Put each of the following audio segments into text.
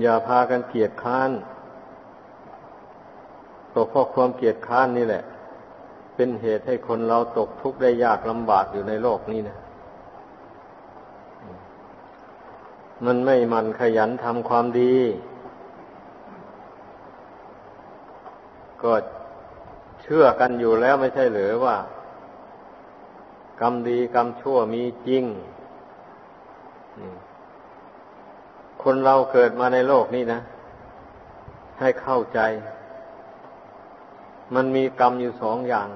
อย่าพากันเกียดค้านตัวเพราะความเกียดค้านนี่แหละ เป็นเหตุให้คนเราตกทุกข์ได้ยากลำบากอยู่ในโลกนี้นะมันไม่มันขยันทำความดี ก็เชื่อกันอยู่แล้วไม่ใช่หรือว่า กรรมดีกรรมชั่วมีจริง คนเราเกิดมาในโลกนี้นะ ให้เข้าใจ มันมีกรรมอยู่สองอย่าง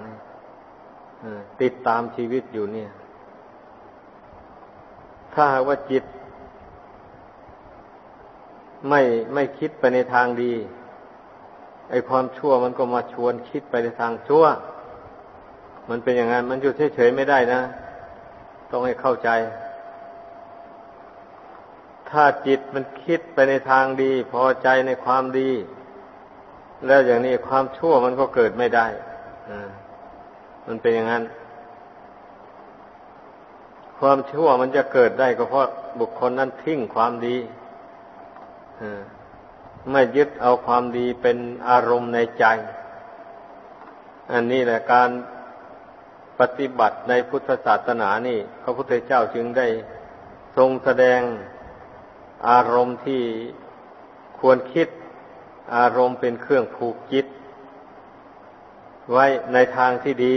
ติดตามชีวิตอยู่เนี่ย ถ้าหากว่าจิต ไม่ไม่คิดไปในทางดี ไอความชั่วมันก็มาชวนคิดไปในทางชั่ว มันเป็นอย่างนั้น มันอยู่เฉยๆไม่ได้นะ ต้องให้เข้าใจ ถ้าจิตมันคิดไปในทางดี พอใจในความดี แล้วอย่างนี้ความชั่วมันก็เกิดไม่ได้มันเป็นอย่างนั้น ความชั่วมันจะเกิดได้ก็เพราะบุคคลนั้นทิ้งความดีไม่ยึดเอาความดีเป็นอารมณ์ในใจ อันนี้แหละการปฏิบัติในพุทธศาสนานี่ พระพุทธเจ้าจึงได้ทรงแสดง อารมณ์ที่ควรคิดอารมณ์เป็นเครื่องผูกจิต ไว้ในทางที่ดี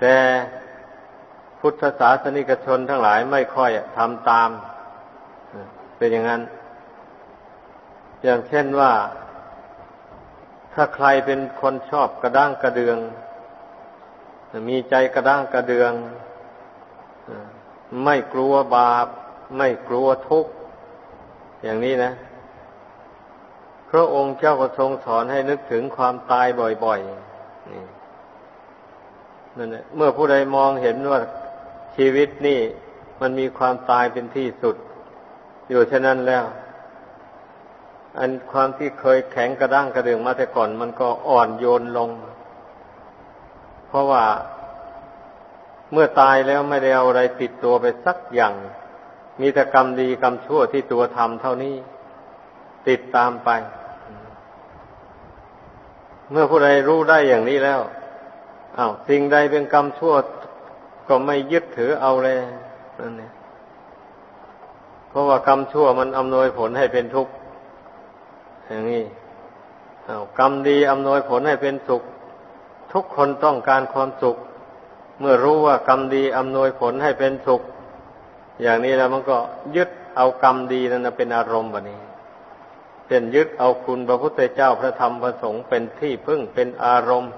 แต่พุทธศาสนิกชนทั้งหลายไม่ค่อยทำตาม เป็นอย่างนั้น อย่างเช่นว่า ถ้าใครเป็นคนชอบกระด้างกระเดือง มีใจกระด้างกระเดือง ไม่กลัวบาป ไม่กลัวทุกข์ อย่างนี้นะ พระองค์เจ้าก็ทรงสอนให้นึกถึงความตายบ่อยๆนี่นั่นแหละเมื่อผู้ใดมองเห็นว่าชีวิตนี่มันมีความตายเป็นที่สุด อยู่เช่นนั้นแล้ว อันความที่เคยแข็งกระด้างกระเดืองมาแต่ก่อน มันก็อ่อนโยนลง เพราะว่า เมื่อตายแล้วไม่ได้เอาอะไรติดตัวไปสักอย่าง มีแต่กรรมดีกรรมชั่วที่ตัวทำเท่านี้ ติดตามไป เมื่อผู้ใดรู้ได้อย่างนี้แล้วอา้าวสิ่งใดเป็นกรรมชั่วก็ไม่ยึดถือเอาเลยนั่นเนี่ยเพราะว่ากรรมชั่วมันอำนวยผลให้เป็นทุกข์อย่างนี้กรรมดีอำนวยผลให้เป็นสุข ทุกคนต้องการความสุข เมื่อรู้ว่ากรรมดีอำนวยผลให้เป็นสุข อย่างนี้แล้วมันก็ยึดเอากรรมดีนั้นเป็นอารมณ์แบบนี้เป็นยึดเอาคุณพระพุทธเจ้าพระธรรมพระสงฆ์เป็นที่พึ่งเป็นอารมณ์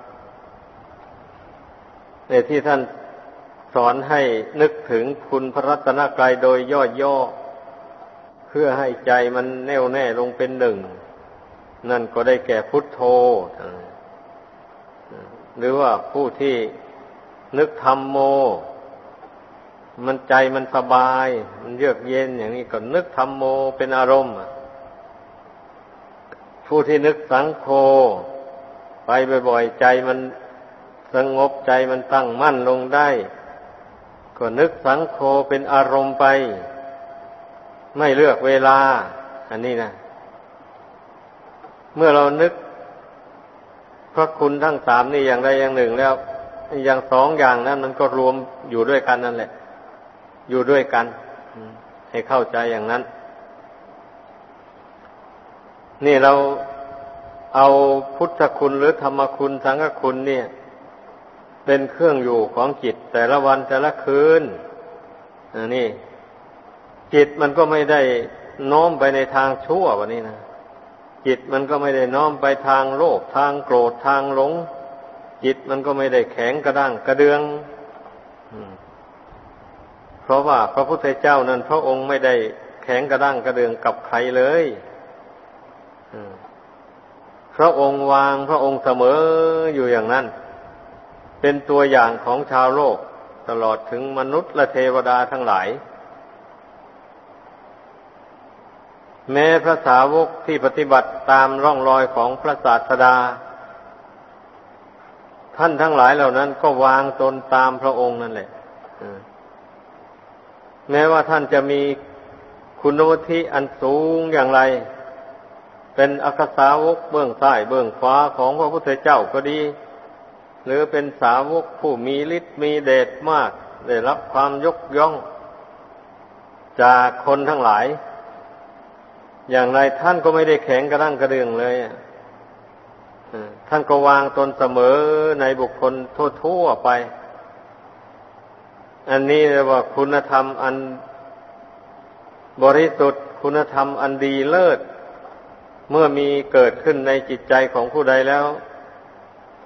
ในที่ท่านสอนให้นึกถึงคุณพระรัตนกรายโดยย่อๆเพื่อให้ใจมันแน่วแน่ลงเป็นหนึ่ง นั่นก็ได้แก่พุทโธหรือว่าผู้ที่ นึกธรรมโม มันใจมันสบาย มันเยือกเย็นอย่างนี้ก็นึกธรรมโมเป็นอารมณ์ผู้ที่นึกสังโฆไปบ่อยๆใจมันสงบใจมันตั้งมั่นลงได้ ก็นึกสังโฆเป็นอารมณ์ไป ไม่เลือกเวลา อันนี้นะ เมื่อเรานึกพระคุณทั้งสามนี่อย่างใดอย่างหนึ่งแล้ว อย่างสองอย่างนั้นมันก็รวมอยู่ด้วยกันนั่นแหละ อยู่ด้วยกันให้เข้าใจอย่างนั้น นี่เราเอาพุทธคุณหรือธรรมคุณสังฆคุณเนี่ย เป็นเครื่องอยู่ของจิตแต่ละวันแต่ละคืนอนนี้จิตมันก็ไม่ได้น้อมไปในทางชั่ววันนี้นะจิตมันก็ไม่ได้น้อมไปทางโลภทางโกรธทางหลง จิตมันก็ไม่ได้แข็งกระด้างกระเดืองเพราะว่าพระพุทธเจ้านั้น พระองค์ไม่ได้แข็งกระด้างกระเดืองกับใครเลยพระองค์วางพระองค์เสมออยู่อย่างนั้น เป็นตัวอย่างของชาวโลกตลอดถึงมนุษย์และเทวดาทั้งหลาย แม้พระสาวกที่ปฏิบัติตามร่องรอยของพระศาสดา ท่านทั้งหลายเหล่านั้น ก็วางตนตามพระองค์นั่นแหละแม้ว่าท่านจะมีคุณวุฒิอันสูงอย่างไร เป็นอักษาวกเบื้องซ้ายเบื้องขวาของพระพุทธเจ้าก็ดี หรือเป็นสาวกผู้มีฤทธิ์มีเดชมาก ได้รับความยกย่อง จากคนทั้งหลาย อย่างไรท่านก็ไม่ได้แข็งกระด้างกระเดืองเลย ท่านก็วางตนเสมอในบุคคลทั่วๆไป อันนี้เรียกว่าคุณธรรมอันบริสุทธิ์ คุณธรรมอันดีเลิศ เมื่อมีเกิดขึ้นในจิตใจของผู้ใดแล้ว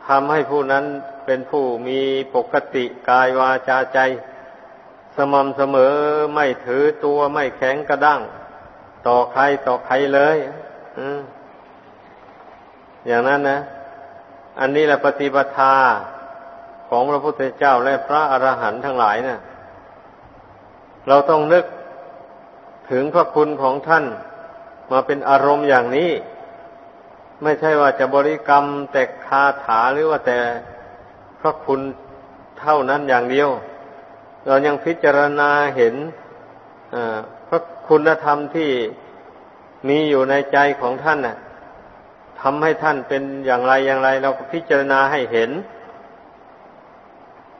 ทำให้ผู้นั้นเป็นผู้มีปกติกายวาจาใจ สม่ำเสมอไม่ถือตัวไม่แข็งกระด้าง ต่อใครต่อใครเลย อ อย่างนั้นนะ อันนี้แหละปฏิปทาของพระพุทธเจ้าและพระอรหันต์ทั้งหลายเนะ่ะเราต้องนึกถึงพระคุณของท่านมาเป็นอารมณ์อย่างนี้ ไม่ใช่ว่าจะบริกรรมแต่คาถาหรือว่าแต่พระคุณเท่านั้นอย่างเดียว เรายังพิจารณาเห็นพระคุณธรรมที่มีอยู่ในใจของท่านน่ะ ทำให้ท่านเป็นอย่างไรอย่างไร เราก็พิจารณาให้เห็น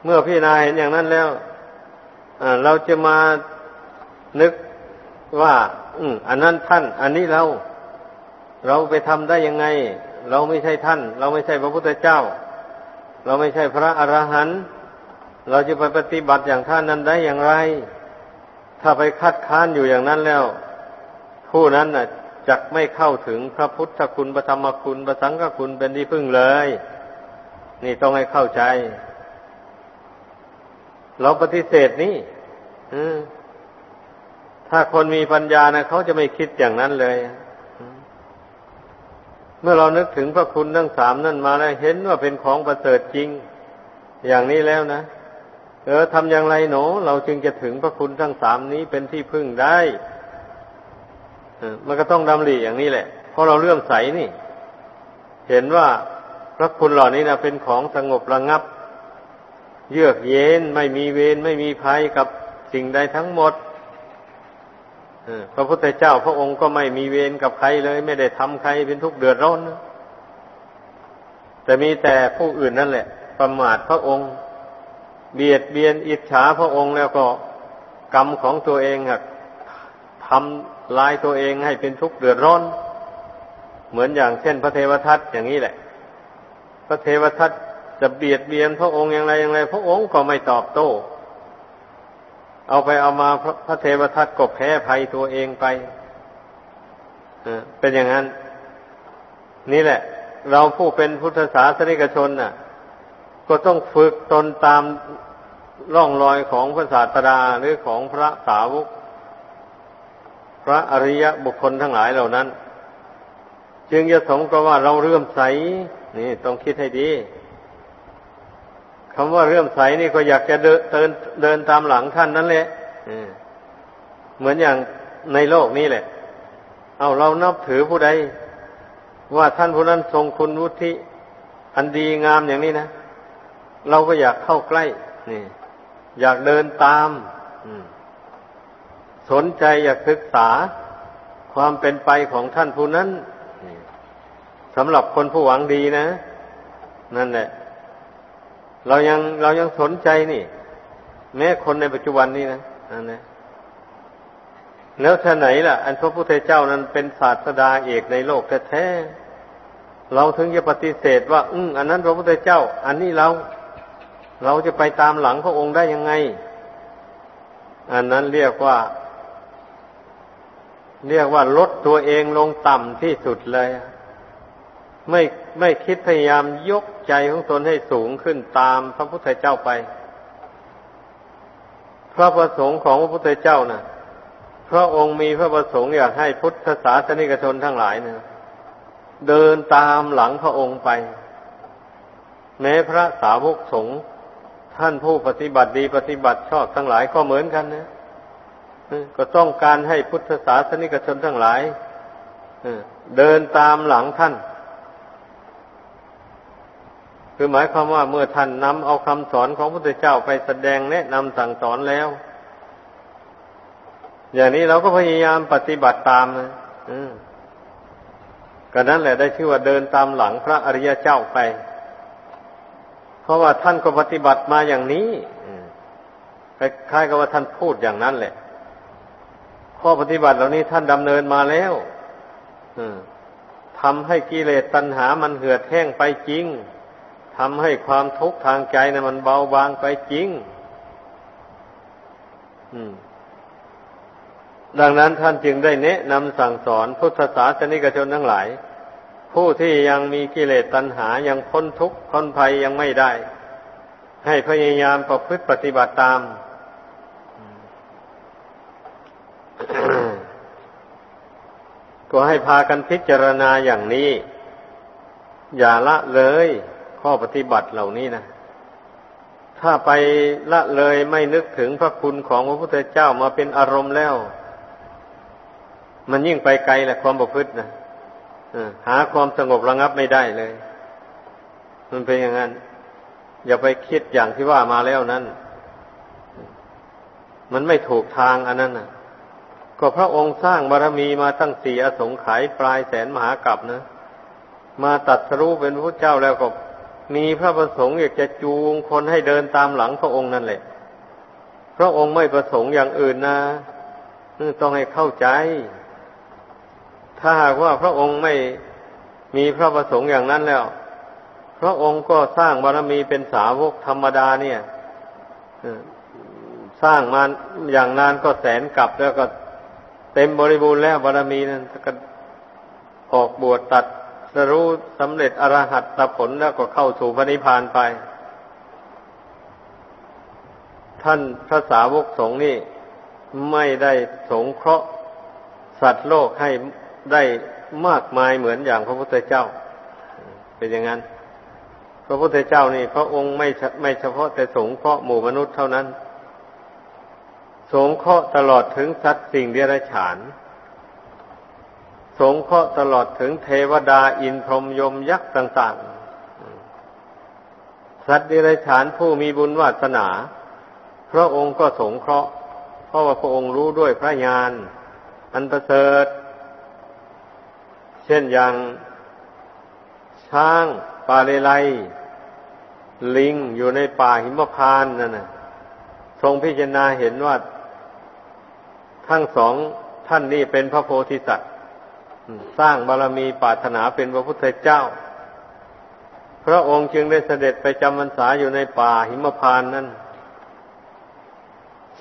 เมื่อพิจารณาเห็นอย่างนั้นแล้วเราจะมานึกว่า อืมอันนั้นท่าน อันนี้เรา เราไปทำได้ยังไง เราไม่ใช่ท่าน เราไม่ใช่พระพุทธเจ้า เราไม่ใช่พระอรหันต์เราจะไปปฏิบัติอย่างท่านนั้นได้อย่างไร ถ้าไปคัดค้านอยู่อย่างนั้นแล้ว ผู้นั้นน่ะ จักไม่เข้าถึงพระพุทธคุณพระธรรมคุณพระสังฆคุณเป็นที่พึ่งเลย นี่ต้องให้เข้าใจ เราปฏิเสธนี่ถ้าคนมีปัญญานะเขาจะไม่คิดอย่างนั้นเลย เมื่อเรานึกถึงพระคุณทั้งสามนั่นมาแล้วเห็นว่าเป็นของประเสริฐจริง อย่างนี้แล้วนะ เออทำอย่างไรหนูเราจึงจะถึงพระคุณทั้งสามนี้เป็นที่พึ่งได้ มันก็ต้องดำริอย่างนี้แหละ เพราะเราเลื่อมใสนี่ เห็นว่าพระคุณเหล่านี้นะเป็นของสงบระงับ เยือกเย็นไม่มีเวรไม่มีภัยกับสิ่งใดทั้งหมดพระพุทธเจ้าพระองค์ก็ไม่มีเวรกับใครเลย ไม่ได้ทำใครเป็นทุกข์เดือดร้อนนะแต่มีแต่ผู้อื่นนั่นแหละ ประมาทพระองค์ เบียดเบียนอิจฉาพระองค์แล้วก็กรรมของตัวเองอะ ทำลายตัวเองให้เป็นทุกข์เดือดร้อน เหมือนอย่างเช่นพระเทวทัตอย่างนี้แหละ พระเทวทัตจะเบียดเบียนพระองค์อย่างไรอย่างไร พระองค์ก็ไม่ตอบโต้ เอาไปเอามาพระพระเทวทัตก็แพ้ภัยตัวเองไปเป็นอย่างนั้น นี่แหละ เราผู้เป็นพุทธศาสนิกชนน่ะ ก็ต้องฝึกตนตามร่องรอยของพระศาสดาหรือของพระสาวก พระอริยบุคคลทั้งหลายเหล่านั้น จึงจะสมกับว่าเราเรื่มใส นี่ต้องคิดให้ดีคำว่าเรื่มใสนี่ก็อยากจะเดินเดินเดินตามหลังท่านนั่นแหละเหมือนอย่างในโลกนี้แหละ เอาเรานับถือผู้ใด ว่าท่านผู้นั้นทรงคุณวุฒิอันดีงามอย่างนี้นะเราก็อยากเข้าใกล้ นี่ อยากเดินตาม สนใจอยากศึกษาความเป็นไปของท่านผู้นั้นสำหรับคนผู้หวังดีนะ นั่นแหละ เรายังเรายังสนใจนี่ แม้คนในปัจจุบันนี้นะนั่นนะแล้วท่าไหนล่ะ อันพระพุทธเจ้านั้นเป็นศาสดาเอกในโลกแท้ๆเราถึงจะปฏิเสธว่า อืมอันนั้นพระพุทธเจ้า อันนี้เรา เราจะไปตามหลังพระองค์ได้ยังไง อันนั้นเรียกว่า เรียกว่าลดตัวเองลงต่ำที่สุดเลย ไม่ไม่คิดพยายามยกใจของตนให้สูงขึ้นตามพระพุทธเจ้าไป พระประสงค์ของพระพุทธเจ้านะ่ะพระองค์มีพระประสงค์อยากให้พุทธศาสนิกชนทั้งหลายนะเดินตามหลังพระองค์ไป แม้พระสาวกสงฆ์ท่านผู้ปฏิบัติดีปฏิบัติชอบทั้งหลายก็เหมือนกันนะ ก็ต้องการให้พุทธศาสนิกชนทั้งหลายเดินตามหลังท่าน คือหมายความว่าเมื่อท่านนำเอาคำสอนของพระพุทธเจ้าไปแสดงแนะนำสั่งสอนแล้ว อย่างนี้เราก็พยายามปฏิบัติตามนะก็นั้นแหละได้ชื่อว่าเดินตามหลังพระอริยเจ้าไป เพราะว่าท่านก็ปฏิบัติมาอย่างนี้คล้ายๆกับว่าท่านพูดอย่างนั้นแหละ ข้อปฏิบัติเหล่านี้ท่านดำเนินมาแล้วทำให้กิเลสตัณหามันเหือดแห้งไปจริงทำให้ความทุกข์ทางใจนะมันเบาบางไปจริงดังนั้นท่านจึงได้แนะนำสั่งสอนพุทธศาสนิกชนทั้งหลาย ผู้ที่ยังมีกิเลสตัณหายังพ้นทุกข์พ้นภัยยังไม่ได้ ให้พยายามประพฤติปฏิบัติตาม ก็ให้พากันพิจารณาอย่างนี้ อย่าละเลยข้อปฏิบัติเหล่านี้นะ ถ้าไปละเลยไม่นึกถึงพระคุณของพระพุทธเจ้ามาเป็นอารมณ์แล้ว มันยิ่งไปไกลแหละความประพฤตินะหาความสงบระงับไม่ได้เลย มันเป็นอย่างนั้น อย่าไปคิดอย่างที่ว่ามาแล้วนั้น มันไม่ถูกทางอันนั้นนะ ก็พระองค์สร้างบารรมีมาตั้งสี่อสงไขยปลายแสนมหากรัปนะ มาตัดสรู้เป็นพระเจ้าแล้วก็มีพระประสงค์อยากจะจูงคนให้เดินตามหลังพระองค์นั่นแหละ พระองค์ไม่ประสงค์อย่างอื่นนะต้องให้เข้าใจ ถ้าหากว่าพระองค์ไม่มีพระประสงค์อย่างนั้นแล้ว พระองค์ก็สร้างบารมีเป็นสาวกธรรมดาเนี่ยสร้างมาอย่างนานก็แสนกลับแล้วก็ เต็มบริบูรณ์แล้วบารมีนั้นก็ออกบวชตัดสรู้สำเร็จอรหัตผลแล้วก็เข้าสู่พระนิพพานไป ท่านพระสาวกสงฆ์นี่ไม่ได้สงเคราะห์สัตว์โลกให้ได้มากมายเหมือนอย่างพระพุทธเจ้า เป็นอย่างนั้น พระพุทธเจ้านี่ พระองค์ไม่ไม่เฉพาะแต่สงเคราะห์หมู่มนุษย์เท่านั้น สงเคราะห์ตลอดถึงสัตว์สิ่งเดรัจฉาน สงเคราะห์ตลอดถึงเทวดาอินพรหมยมยักษ์ต่างๆ สัตว์เดรัจฉานผู้มีบุญวาสนา พระองค์ก็สงเคราะห์ เพราะว่าพระองค์รู้ด้วยพระญาณอันประเสริฐ เช่นอย่างช้างปาเลไลลิงอยู่ในป่าหิมพานนั่นนะทรงพิจารณาเห็นว่า ทั้งสองท่านนี้เป็นพระโพธิสัตว์ สร้างบารมีปรารถนาเป็นพระพุทธเจ้า พระองค์จึงได้เสด็จไปจำพรรษาอยู่ในป่าหิมพานนั้น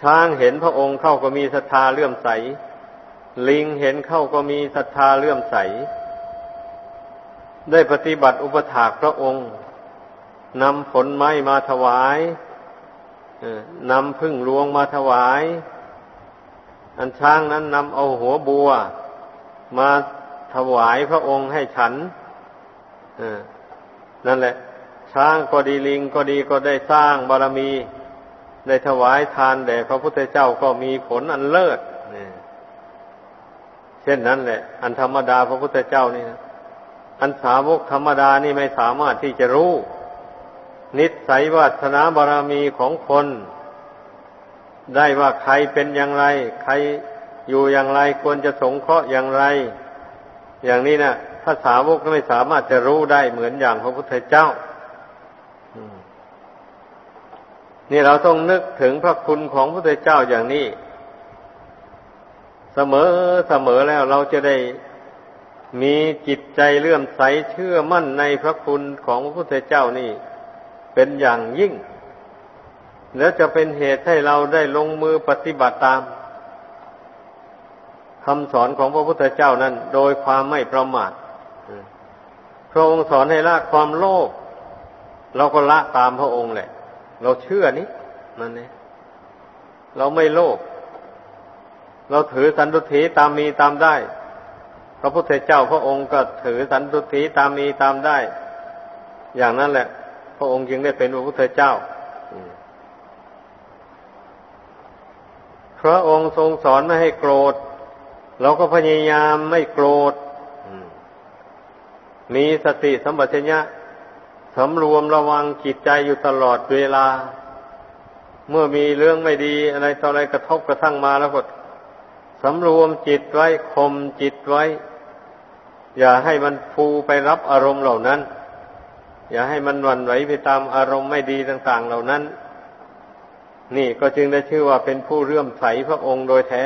ช้างเห็นพระองค์เข้าก็มีศรัทธาเลื่อมใส ลิงเห็นเข้าก็มีศรัทธาเลื่อมใส ได้ปฏิบัติอุปถากพระองค์นำผลไม้มาถวายนำพึ่งลวงมาถวาย อันช้างนั้นนำเอาหัวบัว มาถวายพระองค์ให้ฉันนั่นแหละ ช้างก็ดีลิงก็ดีก็ได้สร้างบารมี ได้ถวายทานแด่พระพุทธเจ้าก็มีผลอันเลิศเช่นนั้นแหละ อันธรรมดาพระพุทธเจ้านี่นะอันสาวกธรรมดานี่ไม่สามารถที่จะรู้ นิสัยวาสนาบารมีของคน ได้ว่าใครเป็นอย่างไร ใครอยู่อย่างไรควรจะสงเคราะห์อย่างไร อย่างนี้นะภาษาวกไม่สามารถจะรู้ได้เหมือนอย่างพระพุทธเจ้านี่เราต้องนึกถึงพระคุณของพระพุทธเจ้าอย่างนี้ เสมอเสมอแล้วเราจะได้มีจิตใจเลื่อมใสเชื่อมั่นในพระคุณของพระพุทธเจ้านี่ เป็นอย่างยิ่ง แล้วจะเป็นเหตุให้เราได้ลงมือปฏิบัติตามคำสอนของพระพุทธเจ้านั้น โดยความไม่ประมาทพระองค์สอนให้ละความโลภเราก็ละตามพระองค์แหละ เราเชื่อนี้นั่นเองเราไม่โลภเราถือสันตุถีตามมีตามได้ พระพุทธเจ้าพระองค์ก็ถือสันตุถีตามมีตามได้ อย่างนั้นแหละ พระองค์จึงได้เป็นพระพุทธเจ้า พระองค์ทรงสอนไม่ให้โกรธ เราก็พยายามไม่โกรธ มีสติสัมปชัญญะสำรวมระวังจิตใจอยู่ตลอดเวลา เมื่อมีเรื่องไม่ดีอะไรต่ออะไรกระทบกระทั่งมาแล้วก็สำรวมจิตไว้คมจิตไว้ อย่าให้มันฟูไปรับอารมณ์เหล่านั้น อย่าให้มันวันไหวไปตามอารมณ์ไม่ดีต่าง ๆ เหล่านั้น นี่ก็จึงได้ชื่อว่าเป็นผู้เรื่อมใสพระองค์โดยแท้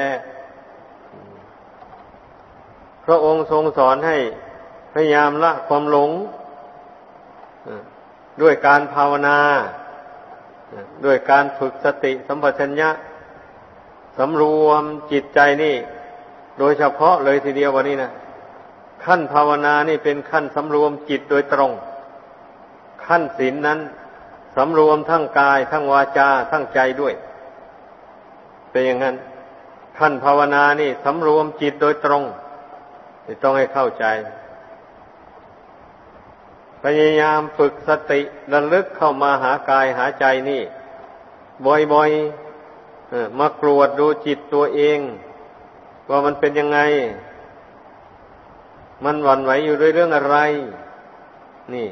พระองค์ทรงสอนให้พยายามละความหลงด้วยการภาวนา ด้วยการฝึกสติสัมปชัญญะสำรวมจิตใจนี่ โดยเฉพาะเลยทีเดียววันนี้นะขั้นภาวนานี่เป็นขั้นสำรวมจิตโดยตรง ขั้นศีลนนั้น สำรวมทั้งกาย ทั้งวาจา ทั้งใจด้วย เป็นอย่างนั้นขั้นภาวนานี่สำรวมจิตโดยตรงต้องให้เข้าใจ พยายามฝึกสติระลึกเข้ามาหากายหาใจนี่ บ่อยๆมากรวดดูจิตตัวเอง ว่ามันเป็นยังไง มันหวั่นไหวอยู่ด้วยเรื่องอะไร นี่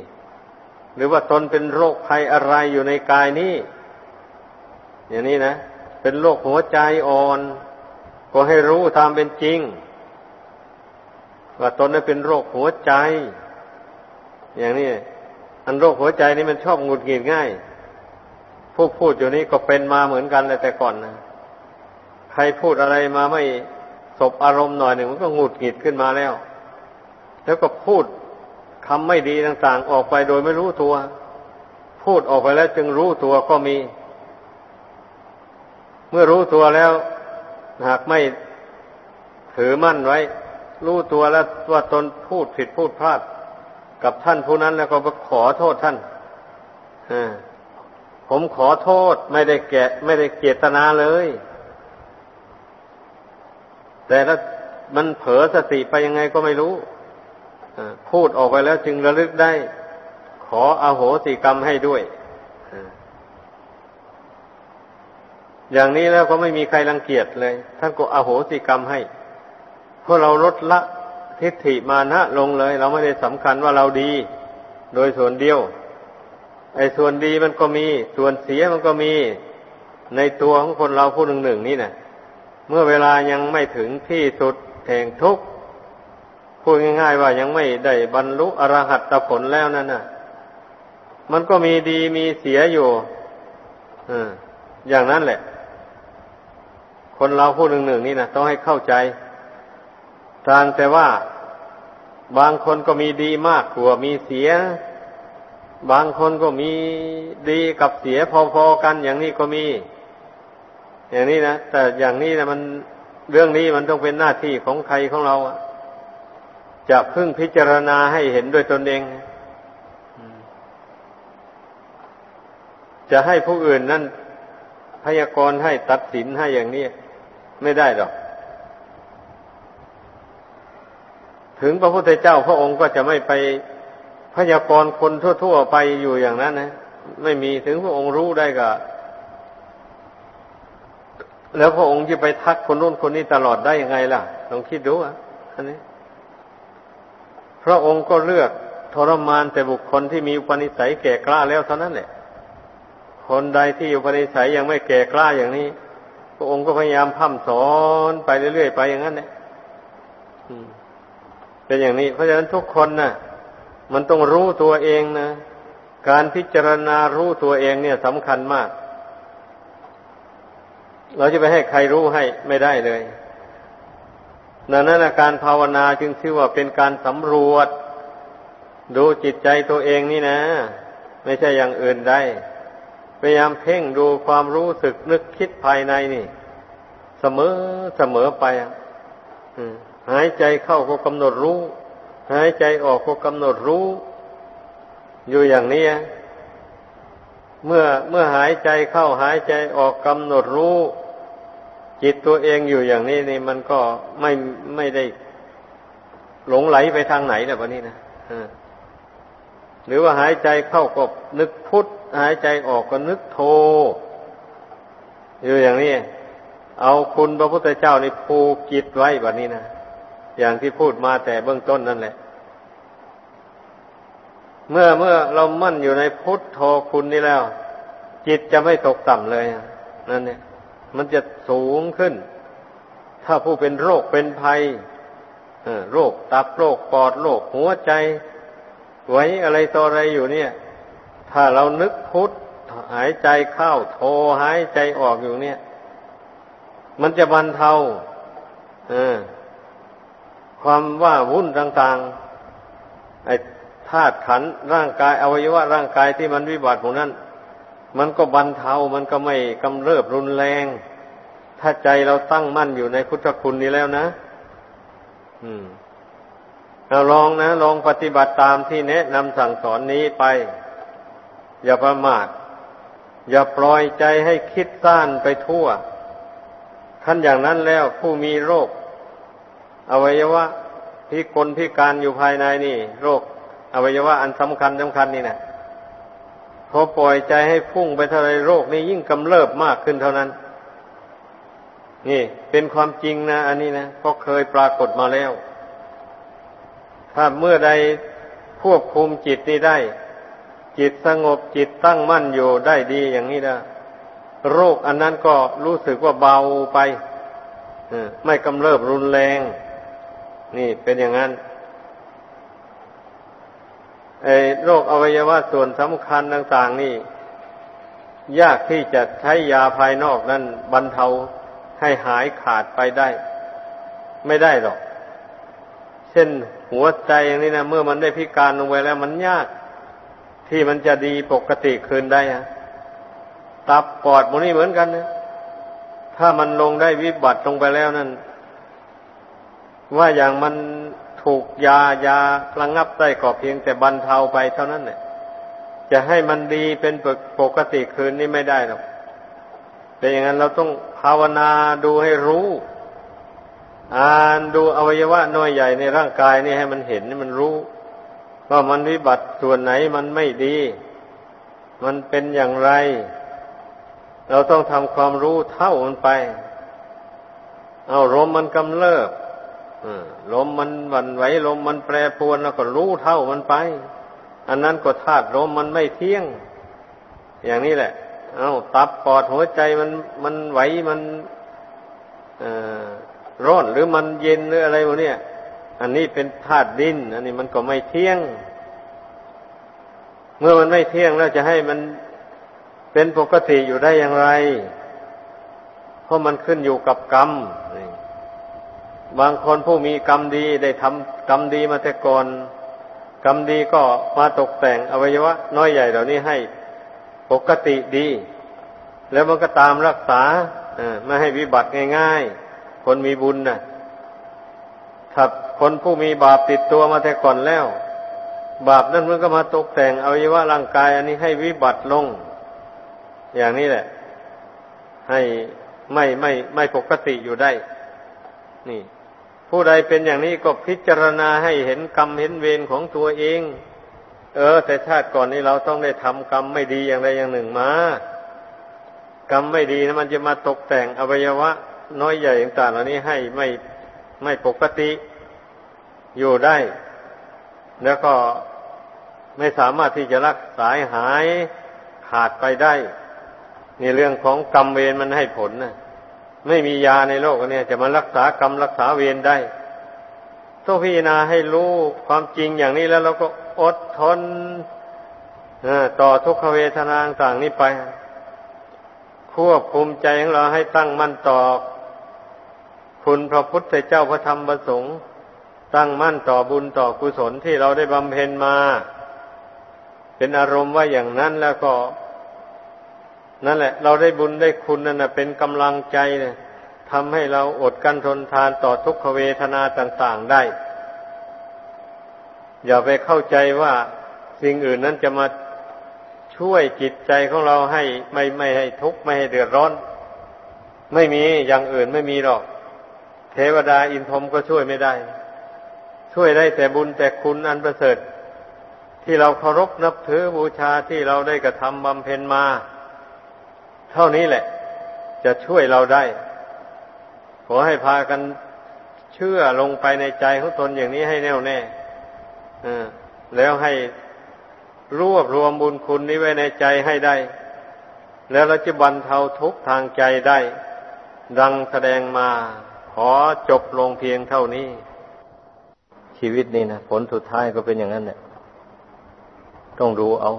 หรือว่าตนเป็นโรคภัยอะไรอยู่ในกายนี้ อย่างนี้นะ เป็นโรคหัวใจอ่อน ก็ให้รู้ตามเป็นจริง ว่าตนนั้นเป็นโรคหัวใจ อย่างนี้อันโรคหัวใจนี่มันชอบหงุดหงิดง่าย ผู้พูดอยู่นี้ก็เป็นมาเหมือนกันเลยแต่ก่อนนะใครพูดอะไรมาไม่สบอารมณ์หน่อยหนึ่งมันก็หงุดหงิดขึ้นมาแล้ว แล้วก็พูด คำไม่ดีต่าง ๆ ออกไปโดยไม่รู้ตัว พูดออกไปแล้วจึงรู้ตัวก็มี เมื่อรู้ตัวแล้ว หากไม่ถือมั่นไว้ รู้ตัวแล้วว่าตนพูดผิดพูดพลาด กับท่านผู้นั้นแล้วก็ขอโทษท่านผมขอโทษไม่ได้แกะ ไม่ได้เจตนาเลย แต่ถ้ามันเผลอสติไปยังไงก็ไม่รู้ พูดออกไปแล้วจึงระลึกได้ ขออโหสิกรรมให้ด้วย อย่างนี้แล้วก็ไม่มีใครรังเกียจเลย ท่านก็อโหสิกรรมให้เพราะเราลดละทิฏฐิมานะลงเลย เราไม่ได้สำคัญว่าเราดี โดยส่วนเดียว ไอ้ส่วนดีมันก็มี ส่วนเสียมันก็มี ในตัวของคนเราผู้หนึ่งหนึ่งนี่นะเมื่อเวลายังไม่ถึงที่สุดแห่งทุกข์ พูดง่ายๆว่ายังไม่ได้บรรลุอรหัตผลแล้วนั่นน่ะ มันก็มีดีมีเสียอยู่ออย่างนั้นแหละ คนเราผู้หนึ่งหนึ่งนี่นะต้องให้เข้าใจทางแต่ว่าบางคนก็มีดีมากกว่ามีเสีย บางคนก็มีดีกับเสียพอๆกันอย่างนี้ก็มี อย่างนี้นะแต่อย่างนี้นะมันเรื่องนี้มันต้องเป็นหน้าที่ของใครของเรา จะพึ่งพิจารณาให้เห็นด้วยตนเอง จะให้ผู้อื่นนั่นพยากรณ์ให้ตัดสินให้อย่างนี้ไม่ได้หรอก ถึงพระพุทธเจ้าพระองค์ก็จะไม่ไปพยากรณ์คนทั่ว ๆ ไปอยู่อย่างนั้นนะ ไม่มีถึงพระองค์รู้ได้ก็ แล้วพระองค์จะไปทักคนนู้นคนนี้ตลอดได้ยังไงล่ะลองคิดดูอะอันนี้ พระองค์ก็เลือกทรมานแต่บุคคลที่มีอุปนิสัยแก่กล้าแล้วเท่านั้นแหละ คนใดที่อุปนิสัยยังไม่แก่กล้าอย่างนี้ พระองค์ก็พยายามพัฒสอนไปเรื่อยๆไปอย่างนั้นเนี่ยเป็นอย่างนี้ เพราะฉะนั้นทุกคนนะ่ะ มันต้องรู้ตัวเองนะ การพิจารณารู้ตัวเองเนี่ยสำคัญมาก เราจะไปให้ใครรู้ให้ไม่ได้เลย ดังนั้นการภาวนาจึงชื่อว่าเป็นการสำรวจ ดูจิตใจตัวเองนี่นะ ไม่ใช่อย่างอื่นได้พยายามเพ่งดูความรู้สึกนึกคิดภายในนี่ เสมอเสมอไปหายใจเข้าก็กำหนดรู้ หายใจออกก็กำหนดรู้ อยู่อย่างนี้เมื่อเมื่อหายใจเข้าหายใจออกกำหนดรู้ จิตตัวเองอยู่อย่างนี้นี่มันก็ไม่ไม่ได้หลงไหลไปทางไหนแบบนี้นะหรือว่าหายใจเข้าก็นึกพุทธหายใจออกก็นึกโท อยู่อย่างนี้ เอาคุณพระพุทธเจ้าในภูกิจไว้แบบนี้นะอย่างที่พูดมาแต่เบื้องต้นนั่นแหละ เมื่อเมื่อเรามั่นอยู่ในพุทธโธคุณนี่แล้ว จิตจะไม่ตกต่ำเลยนั่นเนี่ย มันจะสูงขึ้น ถ้าผู้เป็นโรคเป็นภัยโรคตับโรคปอดโรคหัวใจ ไว้อะไรต่ออะไรอยู่เนี่ย ถ้าเรานึกพุทธหายใจเข้าโทหายใจออกอยู่เนี่ย มันจะบรรเทาความว่าวุ่นต่างๆไอ้ธาตุขันร่างกายอวัยวะร่างกายที่มันวิบัติพวกนั้น มันก็บรรเทา มันก็ไม่กำเริบรุนแรง ถ้าใจเราตั้งมั่นอยู่ในพุทธคุณนี้แล้วนะ อืมเราลองนะลองปฏิบัติตามที่แนะนำสั่งสอนนี้ไป อย่าประมาท อย่าปล่อยใจให้คิดซ่านไปทั่วท่านอย่างนั้นแล้วผู้มีโรค อวัยวะพิกลพิการอยู่ภายในนี่ โรค อวัยวะอันสำคัญสำคัญนี่นะ พอปล่อยใจให้พุ่งไปเท่าไรโรคนี้ยิ่งกำเริบมากขึ้นเท่านั้น นี่ เป็นความจริงนะ อันนี้นะก็เคยปรากฏมาแล้ว ถ้าเมื่อใดควบคุมจิตนี้ได้ จิตสงบจิตตั้งมั่นอยู่ได้ดีอย่างนี้นะโรคอันนั้นก็รู้สึกว่าเบาไปไม่กำเริบรุนแรง นี่เป็นอย่างนั้น โรคอวัยวะส่วนสำคัญต่าง ๆ นี่ ยากที่จะใช้ยาภายนอกนั้นบรรเทาให้หายขาดไปได้ ไม่ได้หรอก เช่นหัวใจอย่างนี้นะเมื่อมันได้พิการลงไปแล้วมันยากที่มันจะดีปกติคืนได้ฮะตับปอดมันนี่เหมือนกันนะถ้ามันลงได้วิบัติลงไปแล้วนั่นว่าอย่างมัน ถูกยายาระงับได้ก็เพียงแต่บรรเทาไปเท่านั้นเนี่ยจะให้มันดีเป็นปกติคืนนี้ไม่ได้หรอกแต่อย่างนั้นเราต้องภาวนาดูให้รู้อ่านดูอวัยวะน้อยใหญ่ในร่างกายนี่ให้มันเห็นมันรู้ว่ามันวิบัติส่วนไหนมันไม่ดี มันเป็นอย่างไร เราต้องทำความรู้เท่ามันไป เอาลมมันกำเริบ ลมมันวันไหวลมมันแปรปรวนแล้วก็รู้เท่ามันไป อันนั้นก็ธาตุลมมันไม่เที่ยง อย่างนี้แหละ เอาตับปอดหัวใจมันมันไหวมันร้อนหรือมันเย็นหรืออะไรวะเนี่ย อันนี้เป็นธาตุดิน อันนี้มันก็ไม่เที่ยง เมื่อมันไม่เที่ยงแล้วจะให้มันเป็นปกติอยู่ได้อย่างไร เพราะมันขึ้นอยู่กับกรรม บางคนผู้มีกรรมดีได้ทำกรรมดีมาแต่ก่อนกรรมดีก็มาตกแต่งอวัยวะ น้อยใหญ่เหล่านี้ให้ปกติดี แล้วมันก็ตามรักษาไม่ให้วิบัติง่ายๆ คนมีบุญนะ่ะถ้าคนผู้มีบาปติดตัวมาแต่ก่อนแล้ว บาปนั้นมันก็มาตกแต่งอวัยวะร่างกาย อันนี้ให้วิบัติลง อย่างนี้แหละ ให้ไม่ไม่ไม่ปกติอยู่ได้ นี่ ผู้ใดเป็นอย่างนี้ก็พิจารณาให้เห็นกรรมเห็นเวรของตัวเอง เออ แต่ชาติก่อนนี้เราต้องได้ทำกรรมไม่ดีอย่างใดอย่างหนึ่งมากรรมไม่ดีนะมันจะมาตกแต่งอวัยวะ น้อยใหญ่ต่างๆเหล่านี้ให้ไม่ไม่ปกติอยู่ได้ แล้วก็ไม่สามารถที่จะรักษาหายขาดไปได้ นี่เรื่องของกรรมเวรมันให้ผลนะ ไม่มียาในโลกนี้จะมารักษากรรมรักษาเวรได้ต้องพิจารณาให้รู้ความจริงอย่างนี้แล้วเราก็อดทนต่อทุกขเวทนาต่างนี้ไป ควบคุมใจของเราให้ตั้งมั่นต่อ คุณพระพุทธเจ้าพระธรรมพระสงฆ์ตั้งมั่นต่อบุญต่อกุศลที่เราได้บำเพ็ญมา เป็นอารมณ์ว่าอย่างนั้นแล้วก็ นั่นแหละ เราได้บุญได้คุณนั่นนะเป็นกำลังใจเนี่ยทำให้เราอดกั้นทนทานต่อทุกขเวทนาต่างๆได้ อย่าไปเข้าใจว่าสิ่งอื่นนั้นจะมาช่วยจิตใจของเราให้ไม่ไม่ให้ทุกข์ไม่ให้เดือดร้อน ไม่มีอย่างอื่นไม่มีหรอก เทวดาอินทรมก็ช่วยไม่ได้ ช่วยได้แต่บุญแต่คุณอันประเสริฐ ที่เราเคารพนับถือบูชาที่เราได้กระทำบำเพ็ญมา เท่านี้แหละ จะช่วยเราได้ ขอให้พากันเชื่อลงไปในใจของตนอย่างนี้ให้แน่วแน่แล้วให้รวบรวมบุญคุณนี้ไว้ในใจให้ได้ แล้วเราจะบรรเทาทุกทางใจได้ ดังแสดงมา ขอจบลงเพียงเท่านี้ ชีวิตนี่นะผลสุดท้ายก็เป็นอย่างนั้นแหละต้องดูเอา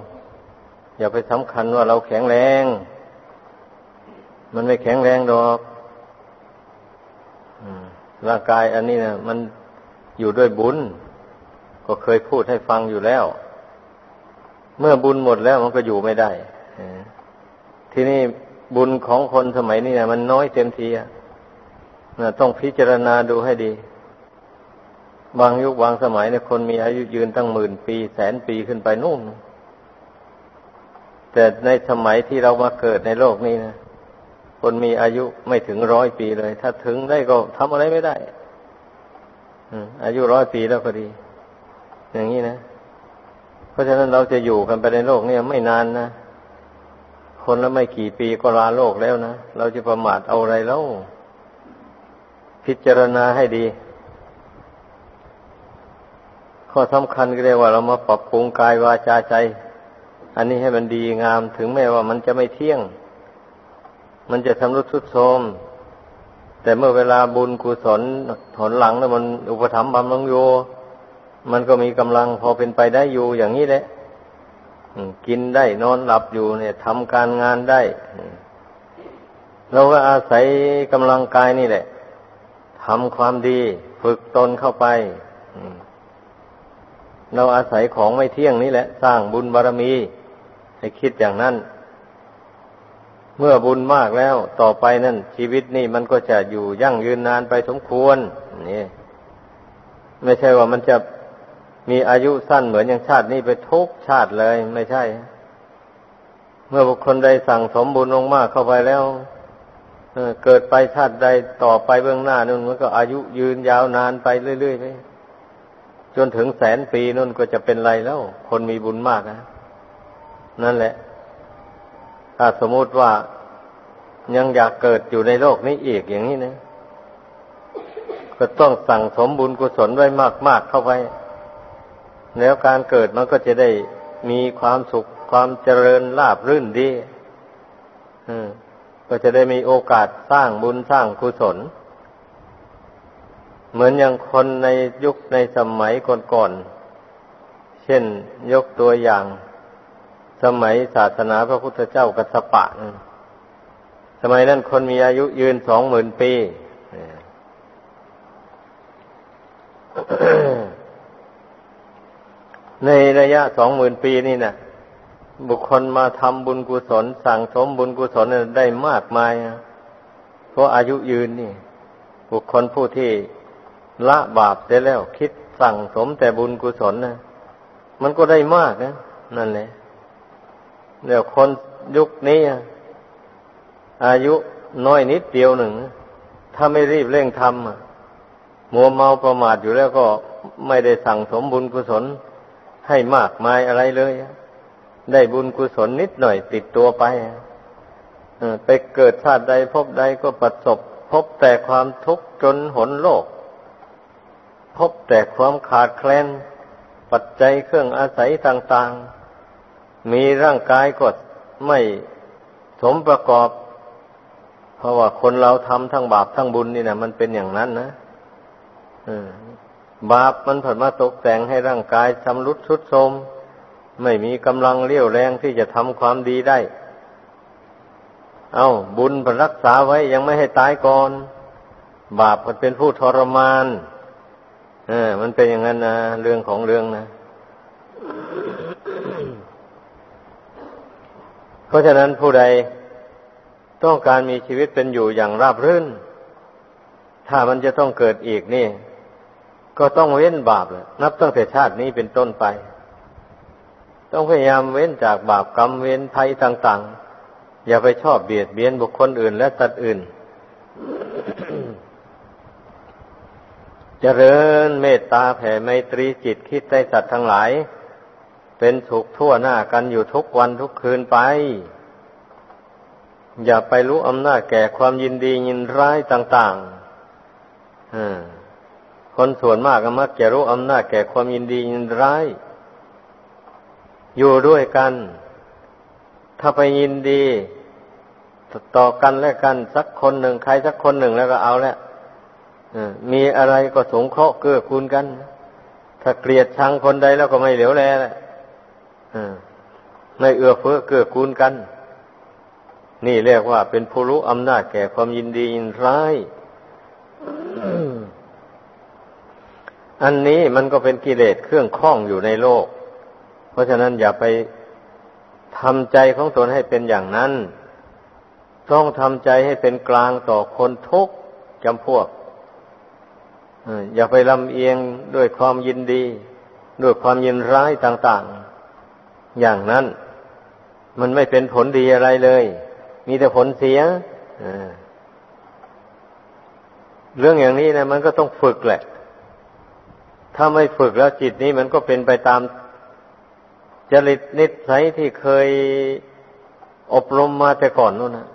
อย่าไปสำคัญว่าเราแข็งแรง มันไม่แข็งแรงดอกร่างกายอันนี้นะมันอยู่ด้วยบุญ ก็เคยพูดให้ฟังอยู่แล้ว เมื่อบุญหมดแล้วมันก็อยู่ไม่ได้ที่นี่บุญของคนสมัยนี้นะมันน้อยเต็มทีอะต้องพิจารณาดูให้ดี บางยุคบางสมัยเนี่ยคนมีอายุยืนตั้งหมื่นปี แสนปีขึ้นไปนู่นแต่ในสมัยที่เรามาเกิดในโลกนี้นะ คนมีอายุไม่ถึงร้อยปีเลย ถ้าถึงได้ก็ทำอะไรไม่ได้อายุร้อยปีแล้วก็ดี อย่างนี้นะ เพราะฉะนั้นเราจะอยู่กันไปในโลกนี้ไม่นานนะ คนละไม่กี่ปีก็ลาโลกแล้วนะ เราจะประมาทเอาอะไรแล้ว พิจารณาให้ดี ข้อสำคัญก็เรียกว่าเรามาปรับปรุงกายวาจาใจ อันนี้ให้มันดีงามถึงแม้ว่ามันจะไม่เที่ยง มันจะทำรุดทุดโทมแต่เมื่อเวลาบุญกุศลถนหลังแล้วมันอุปถัมภ์บำรุงโย มันก็มีกำลังพอเป็นไปได้อยู่อย่างนี้แหละกินได้นอนหลับอยู่เนี่ยทำการงานได้เราก็อาศัยกำลังกายนี่แหละทำความดี ฝึกตนเข้าไปเราอาศัยของไม่เที่ยงนี่แหละ สร้างบุญบารมี ให้คิดอย่างนั้น เมื่อบุญมากแล้วต่อไปนั่นชีวิตนี่มันก็จะอยู่ยั่งยืนนานไปสมควรนี่ไม่ใช่ว่ามันจะมีอายุสั้นเหมือนอย่างชาตินี้ไปทุกชาติเลยไม่ใช่ เมื่อบุคคลใดสั่งสมบุญลงมากเข้าไปแล้วเกิดไปชาติใดต่อไปเบื้องหน้านู่นมันก็อายุยืนยาวนานไปเรื่อยๆไปจนถึงแสนปีนู่นก็จะเป็นไรแล้ว คนมีบุญมากนะนั่นแหละ ถ้าสมมติว่ายังอยากเกิดอยู่ในโลกนี้อีกอย่างนี้นะก็ต้องสั่งสมบุญกุศลไว้มาก ๆ เข้าไป แล้วการเกิดมันก็จะได้มีความสุขความเจริญลาบรื่นดีก็จะได้มีโอกาสสร้างบุญสร้างกุศล เหมือนอย่างคนในยุคในสมัยก่อนๆเช่นยกตัวอย่าง สมัยศาสนาพระพุทธเจ้ากัสปะสมัยนั้นคนมีอายุยืนสองหมื่นปีในระยะสองหมื่นปีนี่นะบุคคลมาทำบุญกุศล สั่งสมบุญกุศลได้มากมายเพราะอายุยืนนี่ บุคคลผู้ที่ละบาปเสร็จแล้ว คิดสั่งสมแต่บุญกุศลนะมันก็ได้มากนะ นั่นแหละ เดี๋ยวคนยุคนี้ อายุน้อยนิดเดียวหนึ่ง ถ้าไม่รีบเร่งทำมัวเมาประมาทอยู่แล้วก็ไม่ได้สั่งสมบุญกุศลให้มากมายอะไรเลย ได้บุญกุศลนิดหน่อยติดตัวไปไปเกิดชาติใดพบใดก็ประสบ พบแต่ความทุกข์จนหนโลก พบแต่ความขาดแคลน ปัจจัยเครื่องอาศัยต่าง ๆ มีร่างกายก็ไม่สมประกอบ เพราะว่าคนเราทำทั้งบาปทั้งบุญนี่นะมันเป็นอย่างนั้นนะบาปมันผลมาตกแต่งให้ร่างกายชำรุดทรุดโทรมไม่มีกำลังเลี้ยวแรงที่จะทำความดีได้ เอา้าบุญผลรักษาไว้ยังไม่ให้ตายก่อน บาปมันเป็นผู้ทรมาน เออ มันเป็นอย่างนั้นนะเรื่องของเรื่องนะ เพราะฉะนั้นผู้ใดต้องการมีชีวิตเป็นอยู่อย่างราบรื่น ถ้ามันจะต้องเกิดอีกนี่ ก็ต้องเว้นบาปเลยนับตั้งแต่ชาตินี้เป็นต้นไป ต้องพยายามเว้นจากบาปกรรมเว้นภัยต่าง ๆ อย่าไปชอบเบียดเบียนบุคคลอื่น และตัดอื่นจเจริญเมตตาแผ่ไมตรีจิตคิดใจสัตว์ทั้งหลาย เป็นสุขทั่วหน้ากันอยู่ทุกวันทุกคืนไป อย่าไปรู้อำนาจแก่ความยินดียินร้ายต่างๆคนส่วนมากก็มักจะรู้อำนาจแก่ความยินดียินร้าย อยู่ด้วยกัน ถ้าไปยินดีต่อกันและกันสักคนหนึ่งใครสักคนหนึ่งแล้วก็เอาแล้วมีอะไรก็สงเคราะห์เกื้อกูลกัน ถ้าเกลียดชังคนใดแล้วก็ไม่เหลียวแลแหละ ไม่เอื้อเฟื้อเกื้อกูลกัน นี่เรียกว่าเป็นผู้รู้อำนาจแก่ความยินดียินร้ายอันนี้มันก็เป็นกิเลสเครื่องข้องอยู่ในโลก เพราะฉะนั้นอย่าไปทำใจของตนให้เป็นอย่างนั้น ต้องทำใจให้เป็นกลางต่อคนทุกจำพวกอย่าไปลำเอียงด้วยความยินดี ด้วยความยินร้ายต่าง ๆ อย่างนั้น มันไม่เป็นผลดีอะไรเลย มีแต่ผลเสียเรื่องอย่างนี้นะมันก็ต้องฝึกแหละ ถ้าไม่ฝึกแล้วจิตนี้มันก็เป็นไปตามจริตนิสัยที่เคยอบรมมาแต่ก่อนนู่นนะ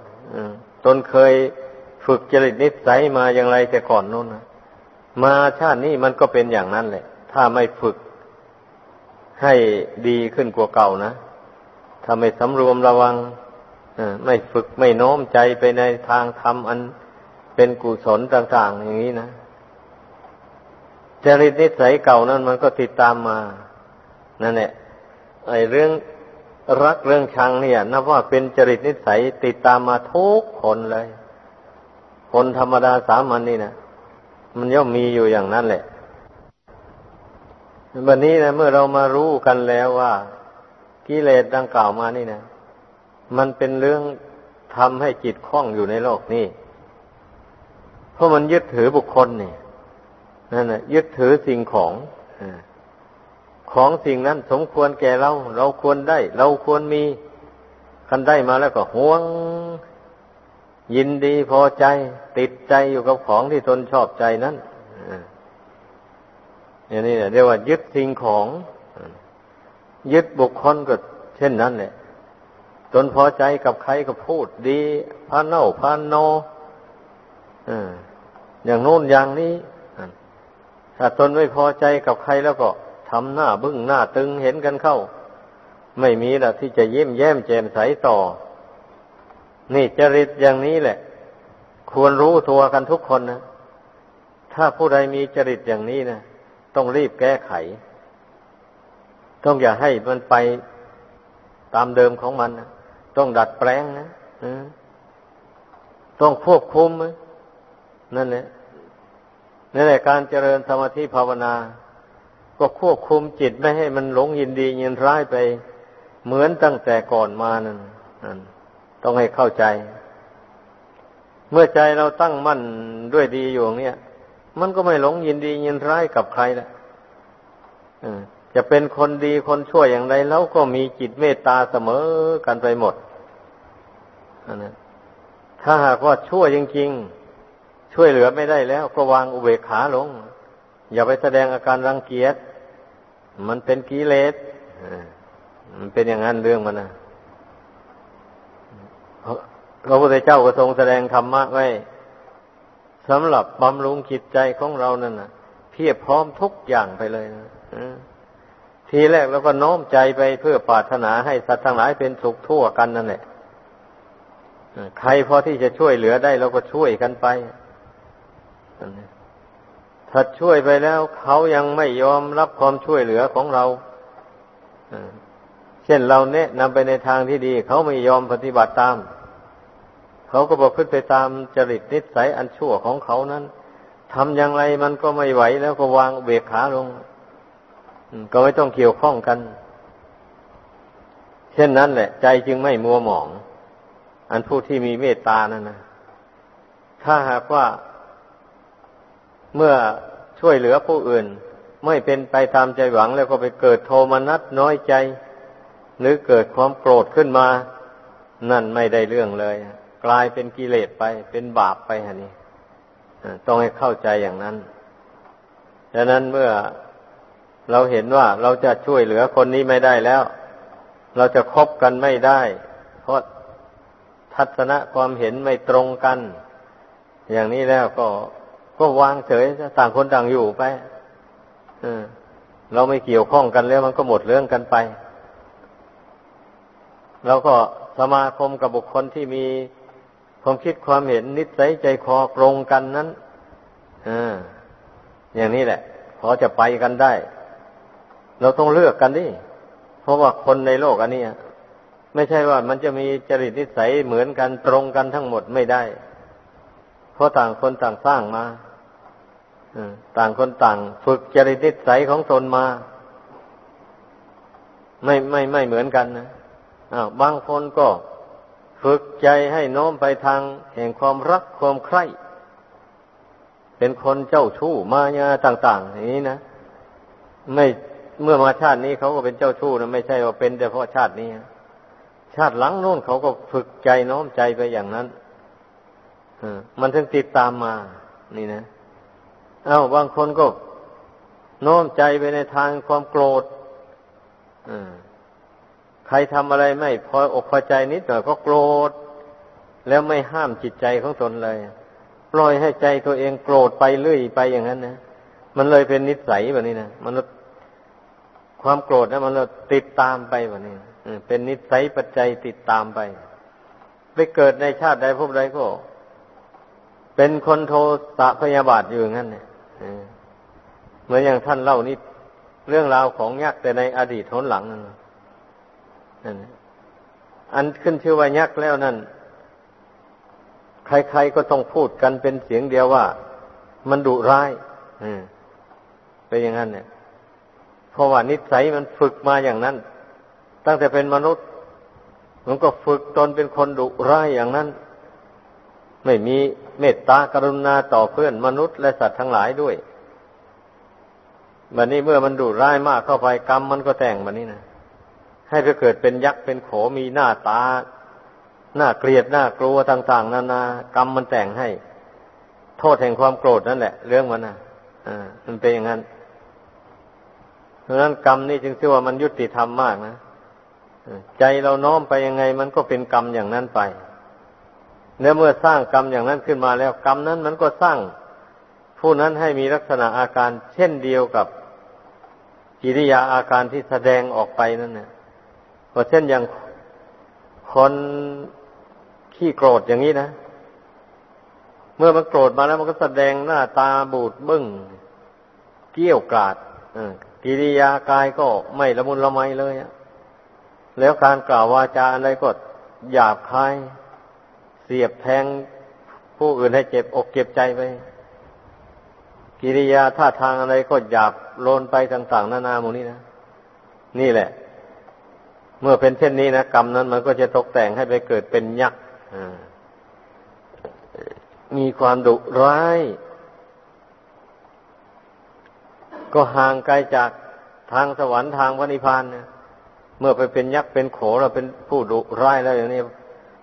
ตนเคยฝึกจริตนิสัยมาอย่างไรแต่ก่อนนู่นนะมาชาตินี้มันก็เป็นอย่างนั้นแหละ ถ้าไม่ฝึก ให้ดีขึ้นกว่าเก่านะถ้าไม่สำรวมระวังไม่ฝึกไม่โน้มใจไปในทางธรรมอันเป็นกุศลต่างๆอย่างนี้นะจริตนิสัยเก่านั้นมันก็ติดตามมานั่นแหละไอ้เรื่องรักเรื่องชังเนี่ยนับว่าเป็นจริตนิสัยติดตามมาทุกคนเลย คนธรรมดาสามัญนนี่นะมันย่อมมีอยู่อย่างนั้นแหละ วันนี้นะเมื่อเรามารู้กันแล้วว่ากิเลสดังกล่าวมานี่นะ มันเป็นเรื่องทำให้จิตคล่องอยู่ในโลกนี้ เพราะมันยึดถือบุคคลนี่นั่นนะยึดถือสิ่งของของสิ่งนั้นสมควรแก่เรา เราควรได้ เราควรมีคันได้มาแล้วก็ห่วง ยินดีพอใจ ติดใจอยู่กับของที่ตนชอบใจนั้นอ ย่างนี้เรียกว่ายึดสิ่งของ ยึดบุคคลก็เช่นนั้นแหละตนพอใจกับใครก็พูดดีพานเน่าพานโนอย่างโน้นอย่างนี้ถ้าตนไม่พอใจกับใครแล้วก็ทำหน้าบึ้งหน้าตึงเห็นกันเข้า ไม่มีละที่จะเยิ้มแย้มแจ่มใสต่อ นี่จริตอย่างนี้แหละ ควรรู้ตัวกันทุกคนนะ ถ้าผู้ใดมีจริตอย่างนี้นะ ต้องรีบแก้ไข ต้องอย่าให้มันไปตามเดิมของมันนะต้องดัดแปลงนะต้องควบคุมนั่นแหละนั่นแหละการเจริญสมาธิภาวนา ก็ควบคุมจิตไม่ให้มันหลงยินดียินร้ายไป เหมือนตั้งแต่ก่อนมานั่นนั่นต้องให้เข้าใจ เมื่อใจเราตั้งมั่นด้วยดีอยู่เนี่ย มันก็ไม่หลงยินดียินร้ายกับใครละจะเป็นคนดีคนชั่วอย่างไรแล้วก็มีจิตเมตตาเสมอกันไปหมดนะถ้าหากว่าชั่วจริงๆ ช่วยเหลือไม่ได้แล้ว ก็วางอุเบกขาลง อย่าไปแสดงอาการรังเกียจมันเป็นกิเลสมันเป็นอย่างนั้นเรื่องมันนะพระพุทธเจ้าก็ทรงแสดงธรรมะไว้ สำหรับบำรุงจิตใจของเรานั่นนะเพียบพร้อมทุกอย่างไปเลยนะทีแรกเราก็โน้มใจไปเพื่อปรารถนาให้สัตว์ทั้งหลายเป็นสุขทั่วกันนั่นแหละใครพอที่จะช่วยเหลือได้เราก็ช่วยกันไปถ้าช่วยไปแล้วเขายังไม่ยอมรับความช่วยเหลือของเราเช่นเราแนะนำไปในทางที่ดี เขาไม่ยอมปฏิบัติตาม เขาก็บอกขึ้นไปตามจริตนิสัยอันชั่วของเขานั้นทำอย่างไรมันก็ไม่ไหวแล้วก็วางเบกขาลงก็ไม่ต้องเกี่ยวข้องกัน เช่นนั้นแหละ ใจจึงไม่มัวหมอง อันผู้ที่มีเมตตานั่นนะถ้าหากว่าเมื่อช่วยเหลือผู้อื่น ไม่เป็นไปตามใจหวังแล้วก็ไปเกิดโทมนัสน้อยใจ หรือเกิดความโกรธขึ้นมา นั่นไม่ได้เรื่องเลย กลายเป็นกิเลสไป เป็นบาปไปฮะนี่ต้องให้เข้าใจอย่างนั้นดังนั้นเมื่อเราเห็นว่าเราจะช่วยเหลือคนนี้ไม่ได้แล้ว เราจะคบกันไม่ได้ เพราะทัศนะความเห็นไม่ตรงกัน อย่างนี้แล้วก็ก็วางเฉยต่างคนต่างอยู่ไปเราไม่เกี่ยวข้องกันแล้วมันก็หมดเรื่องกันไปเราก็สมาคมกับบุคคลที่มี ความคิดความเห็นนิสัยใจคอตรงกันนั้นออย่างนี้แหละ พอจะไปกันได้ เราต้องเลือกกันดิเพราะว่าคนในโลกอันนี้ไม่ใช่ว่ามันจะมีจริตนิสัยเหมือนกันตรงกันทั้งหมดไม่ได้ เพราะต่างคนต่างสร้างมาต่างคนต่าง ฝึกจริตนิสัยของตนมา ไม่ไม่ไม่เหมือนกันนะอ้าวบางคนก็ ฝึกใจให้น้อมไปทางแห่งความรักความใคร่เป็นคนเจ้าชู้มายาต่าง ๆ อย่างนี้นะไม่เมื่อมาชาตินี้เขาก็เป็นเจ้าชู้นะไม่ใช่ว่าเป็นแต่เพราะชาตินี้ชาติหลังโน้นเขาก็ฝึกใจน้อมใจไปอย่างนั้นมันถึงติดตามมา นี่นะ เอา้าบางคนก็โน้มใจไปในทางความโกรธ ครทำอะไรไม่พออกพอใจนิดหน่อยก็โกรธ แล้วไม่ห้ามจิตใจของตนเลย ปล่อยให้ใจตัวเองโกรธไปเรื่อยไปอย่างนั้นนะมันเลยเป็นนิสัยแบบนี้นะมันความโกรธนะมันติดตามไปแบบนี้เป็นนิสัยปัจจัยติดตามไป ไปเกิดในชาติใดพบใดก็ เป็นคนโทสะพยาบาทอยู่งั้นเนี่ยเหมือนอย่างท่านเล่านี่เรื่องราวของยักษ์แต่ในอดีตทนหลังนั่นนั่น อันขึ้นชื่อว่ายักษ์แล้วนั่น ใครๆก็ต้องพูดกันเป็นเสียงเดียวว่า มันดุร้ายเป็นอย่างนั้นเนี่ยเพราะว่านิสัยมันฝึกมาอย่างนั้น ตั้งแต่เป็นมนุษย์ มันก็ฝึกตนเป็นคนดุร้ายอย่างนั้น ไม่มีเมตตากรุณาต่อเพื่อนมนุษย์และสัตว์ทั้งหลายด้วยบัดนี้เมื่อมันดุร้ายมากเข้าไปกรรมมันก็แต่งบัดนี้นะ ให้ไปเกิดเป็นยักษ์เป็นโขมีหน้าตา หน่าเกลียดหน่ากลัวต่าง ๆนานากรรมมันแต่งให้ โทษแห่งความโกรธนั่นแหละ เรื่องมันนะอ่ามันเป็นอย่างนั้นเพราะนั้นกรรมนี่จึงชื่อว่ามันยุติธรรมมากนะใจเราน้อมไปยังไง มันก็เป็นกรรมอย่างนั้นไปเนื้อเมื่อสร้างกรรมอย่างนั้นขึ้นมาแล้ว กรรมนั้นมันก็สร้าง ผู้นั้นให้มีลักษณะอาการเช่นเดียวกับกิริยาอาการที่แสดงออกไปนั่นเนะ ก็เช่นอย่างคนขี้โกรธอย่างนี้นะ เมื่อมันโกรธมาแล้วมันก็แสดงหน้าตาบูดบึ้งเกี้ยวกราดกิริยากายก็ไม่ละมุนละไมเลยแล้วการกล่าววาจาอะไรก็หยาบคาย เสียบแทงผู้อื่นให้เจ็บอกเจ็บใจไปกิริยาท่าทางอะไรก็หยาบโลนไปต่าง ๆ นานาหมดนี้นะนี่แหละ เมื่อเป็นเช่นนี้นะกรรมนั้นมันก็จะตกแต่งให้ไปเกิดเป็นยักษ์มีความดุร้าย ก็ห่างไกลจากทางสวรรค์ทางพระนิพพานเนี่ยเมื่อไปเป็นยักษ์เป็นโขเราเป็นผู้ดุร้ายแล้วอย่างนี้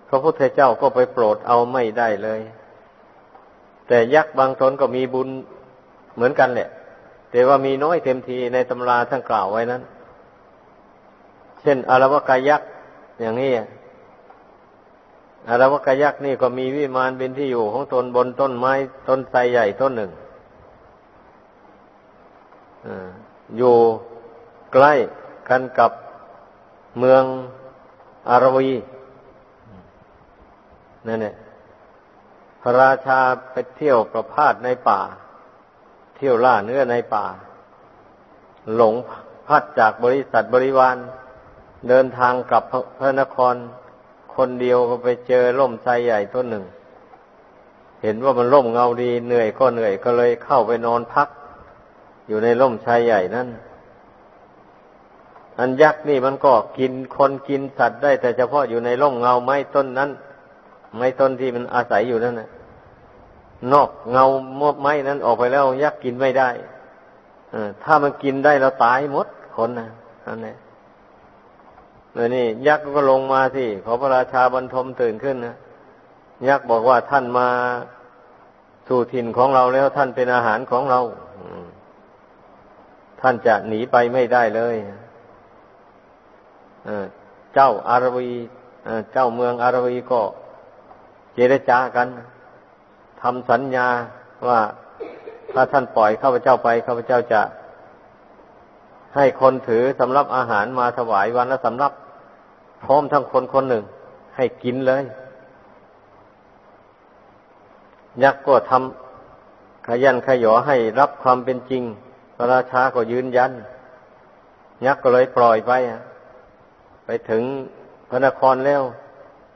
พระพุทธเจ้าก็ไปโปรดเอาไม่ได้เลย แต่ยักษ์บางตนก็มีบุญเหมือนกันแหละ แต่ว่ามีน้อยเต็มทีในตำราท่านกล่าวไว้นั้น เช่นอารวกายักษ์อย่างนี้อารวกยักษ์นี่ก็มีวิมานเป็นที่อยู่ของตนบนต้นไม้ต้นไทรใหญ่ต้นหนึ่งอยู่ใกล้กันกับเมืองอารวีนั่นแหละพระราชาไปเที่ยวประพาสในป่า เที่ยวล่าเนื้อในป่า หลงพัดจากบริษัทบริวาร เดินทางกลับพระนครคนเดียวก็ไปเจอร่มไทรใหญ่ต้นหนึ่ง เห็นว่ามันร่มเงาดีเหนื่อยก็เหนื่อยก็เลยเข้าไปนอนพัก อยู่ในร่มไทรใหญ่นั่นอันยักษ์นี่มันก็กินคนกินสัตว์ได้ แต่เฉพาะอยู่ในร่มเงาไม้ต้นนั้น ไม้ต้นที่มันอาศัยอยู่นั่นนะนอกเงามดไม้นั้นออกไปแล้วยักษ์กินไม่ได้อถ้ามันกินได้เราตายหมดคนนะนั่นแหละ เลยนี่ ยักษ์ก็ลงมาสิขอพระราชาบรรทมตื่นขึ้นนะยักษ์บอกว่าท่านมาสู่ถิ่นของเราแล้วท่านเป็นอาหารของเราท่านจะหนีไปไม่ได้เลยเจ้าอารวีเจ้าเมืองอารวีก็เจรจากันทำสัญญาว่าถ้าท่านปล่อยข้าพเจ้าไปข้าพเจ้าจะให้คนถือสำรับอาหารมาถวายวันละสำรับ พร้อมทั้งคนคนหนึ่ง ให้กินเลย ยักษ์ก็ทขยันขยอให้รับความเป็นจริง พระราชาก็ยืนยัน ยักษ์ก็เลยปล่อยไปไปถึงพระนครแล้ว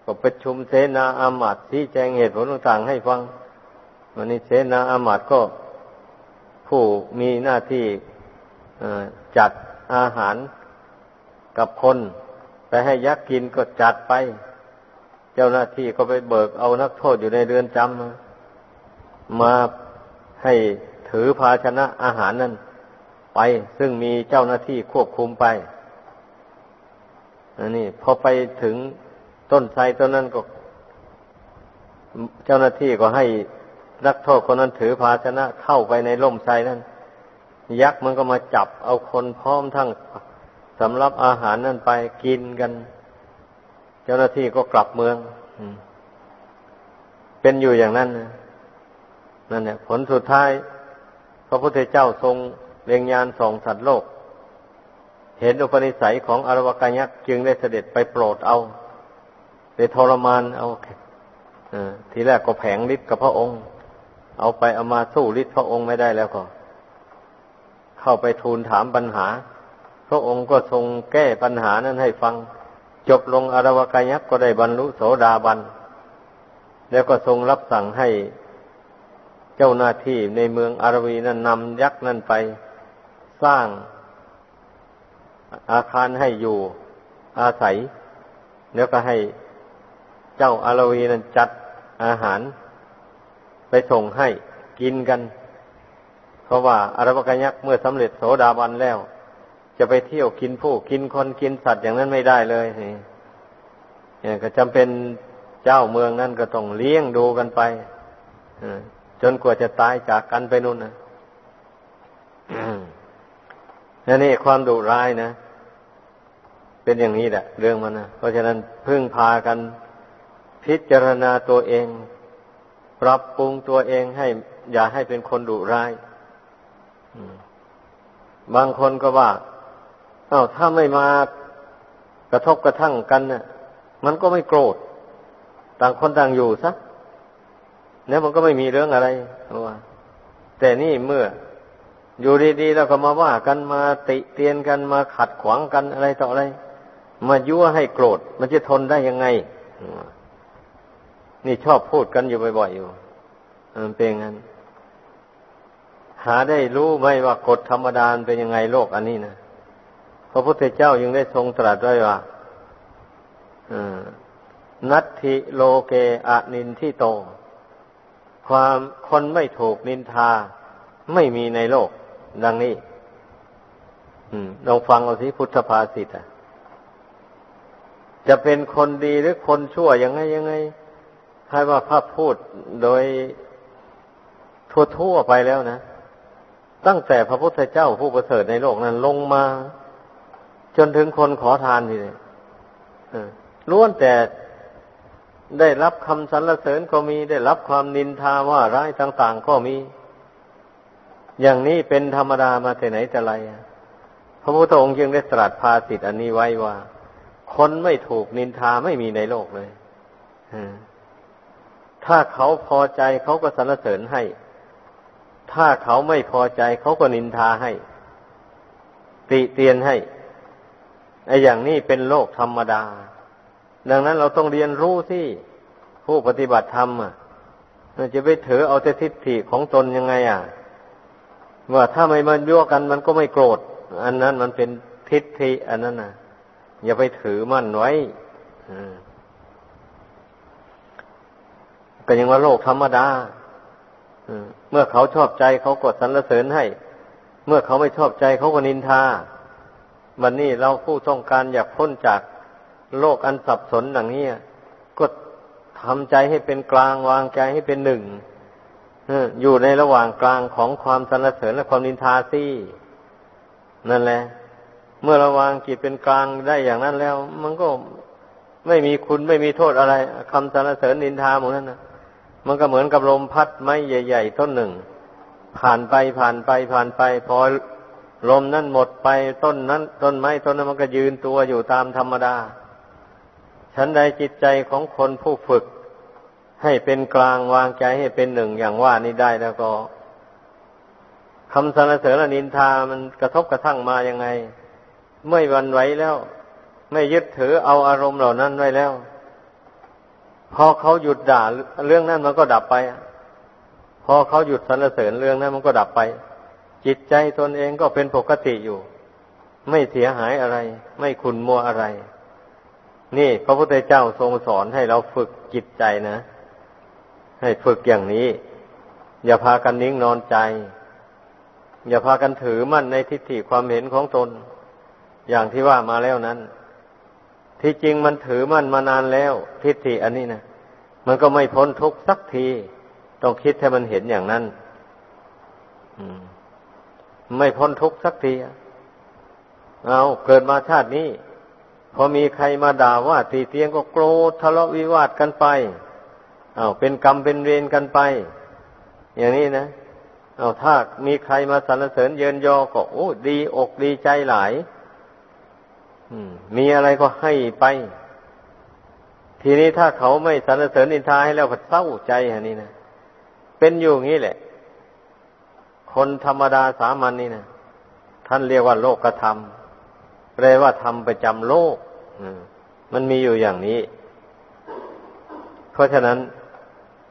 ก็ประชุมเสนาอามาตย์ที่แจงเหตุผลต่างๆให้ฟัง วันนี้เสนาอามาตย์ก็ผู้มีหน้าที่จัดอาหารกับคน ไปให้ยักษ์กินก็จัดไป เจ้าหน้าที่ก็ไปเบิกเอานักโทษอยู่ในเรือนจำมาให้ถือภาชนะอาหารนั้นไป ซึ่งมีเจ้าหน้าที่ควบคุมไปอันนี้พอไปถึงต้นไทรต้นนั้นก็ เจ้าหน้าที่ก็ให้นักโทษคนนั้นถือภาชนะเข้าไปในร่มไทรนั้น ยักษ์มันก็มาจับเอาคนพร้อมทั้ง สำรับอาหารนั่นไปกินกัน เจ้าหน้าที่ก็กลับเมืองเป็นอยู่อย่างนั้นนั่นเนี่ยผลสุดท้าย พระพุทธเจ้าทรงเรียงยานส่องสัตว์โลก เห็นอุปนิสัยของอรวกายักษ์จึงได้เสด็จไปโปรดเอาไปทรมานเอาทีแรกก็แผงฤทธิ์กับพระองค์ เอาไปเอามาสู้ฤทธิ์พระองค์ไม่ได้แล้วก็ เข้าไปทูลถามปัญหา ระองค์ก็ทรงแก้ปัญหานั้นให้ฟัง จบลงอรวกายักษ์ก็ได้บรรลุโสดาบัน แล้วก็ทรงรับสั่งให้เจ้าหน้าที่ในเมืองอารวีนั้นนำยักษ์นั้นไป สร้างอาคารให้อยู่อาศัย แล้วก็ให้เจ้าอารวีนั้นจัดอาหาร ไปส่งให้กินกัน เพราะว่าอารวกยักษ์เมื่อสำเร็จโสดาบันแล้ว จะไปเที่ยวกินผู้กินคนกินสัตว์อย่างนั้นไม่ได้เลยเนี่ยก็จำเป็นเจ้าเมืองนั่นก็ต้องเลี้ยงดูกันไปจนกว่าจะตายจากกันไปนู่นนะนั่นนี่ความดุร้ายนะ เป็นอย่างนี้แหละ เรื่องมันนะเพราะฉะนั้นพึ่งพากันพิจารณาตัวเอง ปรับปรุงตัวเองให้ อย่าให้เป็นคนดุร้ายบางคนก็ว่า อา้าวถ้าไม่มากระทบกระทั่งกันนะ่ะ มันก็ไม่โกรธ ต่างคนต่างอยู่ซะแล้วมันก็ไม่มีเรื่องอะไรว่าแต่นี่เมื่ออยู่ดีๆแล้วก็มาว่ากันมาติเตียนกันมาขัดขวางกันอะไรต่ออะไร มายั่วให้โกรธ มันจะทนได้ยังไง นี่ชอบพูดกันอยู่บ่อยๆอยู่มันเป็นงั้น หาได้รู้ไหมว่ากฎธรรมดาเป็นยังไงโลกอันนี้นะ พระพุทธเจ้ายังได้ทรงตรัสไว้ว่านัตถิโลเกอะนินทิโต ความคนไม่ถูกนินทาไม่มีในโลก ดังนี้ลองฟังเอาสิพุทธภาษิตอะ จะเป็นคนดีหรือคนชั่วยังไงยังไงให้ว่าพระพูดโดยทั่วๆไปแล้วนะ ตั้งแต่พระพุทธเจ้าผู้ประเสริฐในโลกนั้นลงมา จนถึงคนขอทานนี่เลยล้วนแต่ได้รับคำสรรเสริญก็มีได้รับความนินทาว่าร้ายต่างๆก็มี อย่างนี้เป็นธรรมดามาแต่ไหนแต่ไรพระพุทธองค์จึงได้ตรัสภาสิทธิอันนี้ไว้ว่า คนไม่ถูกนินทาไม่มีในโลกเลยถ้าเขาพอใจเขาก็สรรเสริญให้ ถ้าเขาไม่พอใจเขาก็นินทาให้ ติเตียนให้ ไอ้อย่างนี้เป็นโลกธรรมดา ดังนั้นเราต้องเรียนรู้ที่ผู้ปฏิบัติธรรมอะจะไปถือเอาแต่ทิฏฐิของตนยังไง อะ ว่าถ้าไม่มันยั่วกันมันก็ไม่โกรธ อันนั้นมันเป็นทิฏฐิอันนั้นนะอย่าไปถือมั่นไว้ก็ยังว่าโลกธรรมดาเมื่อเขาชอบใจเขากดสรรเสริญให้ เมื่อเขาไม่ชอบใจเขาก็นินทา วันนี้เราผู้ต้องการอยากพ้นจากโลกอันสับสนอย่างนี้ก็ทำใจให้เป็นกลางวางใจให้เป็นหนึ่งอยู่ในระหว่างกลางของความสรรเสริญและความนินทาซี่นั่นแหละ เมื่อระวางจิตเป็นกลางได้อย่างนั้นแล้ว มันก็ไม่มีคุณไม่มีโทษอะไรคำสรรเสริญนินทาหมดนั้นนะมันก็เหมือนกับลมพัดไม้ใหญ่ ๆ ต้นหนึ่ งผ่านไปผ่านไปผ่านไปพอ ลมนั้นหมดไปต้นนั้น ต้นไม้ต้นนั้นมันก็ยืนตัวอยู่ตามธรรมดา ฉันใดจิตใจของคนผู้ฝึก ให้เป็นกลางวางใจให้เป็นหนึ่งอย่างว่านี้ได้แล้วก็คำสรรเสริญนินทามันกระทบกระทั่งมายังไง ไม่วันไหวแล้ว ไม่ยึดถือเอาอารมณ์เหล่านั้นไว้แล้ว พอเขาหยุดด่าเรื่องนั้นมันก็ดับไป พอเขาหยุดสรรเสริญเรื่องนั้นมันก็ดับไป จิตใจตนเองก็เป็นปกติอยู่ ไม่เสียหายอะไร ไม่ขุนมัวอะไร นี่พระพุทธเจ้าทรงสอนให้เราฝึกจิตใจนะ ให้ฝึกอย่างนี้ อย่าพากันนิ่งนอนใจ อย่าพากันถือมั่นในทิฏฐิความเห็นของตน อย่างที่ว่ามาแล้วนั้น ที่จริงมันถือมั่นมานานแล้ว ทิฏฐิอันนี้นะมันก็ไม่พ้นทุกสักที ต้องคิดให้มันเห็นอย่างนั้น ไม่พ้นทุกสักทีเอาเกิดมาชาตินี้ พอมีใครมาด่าว่าตีเตียงก็โกรธทะเลาะวิวาทกันไปเอาเป็นกรรมเป็นเวรกันไป อย่างนี้นะเอาถ้ามีใครมาสรรเสริญเยินยอก็โอ้ดีอกดีใจหลายมีอะไรก็ให้ไป ทีนี้ถ้าเขาไม่สรรเสริญอินทาให้แล้วก็เศร้าใจอันนี้นะเป็นอยู่งี้แหละ คนธรรมดาสามัญนนี่นะท่านเรียกว่าโลกธรรมแปลว่าธรรมประจำโลกมันมีอยู่อย่างนี้ เพราะฉะนั้น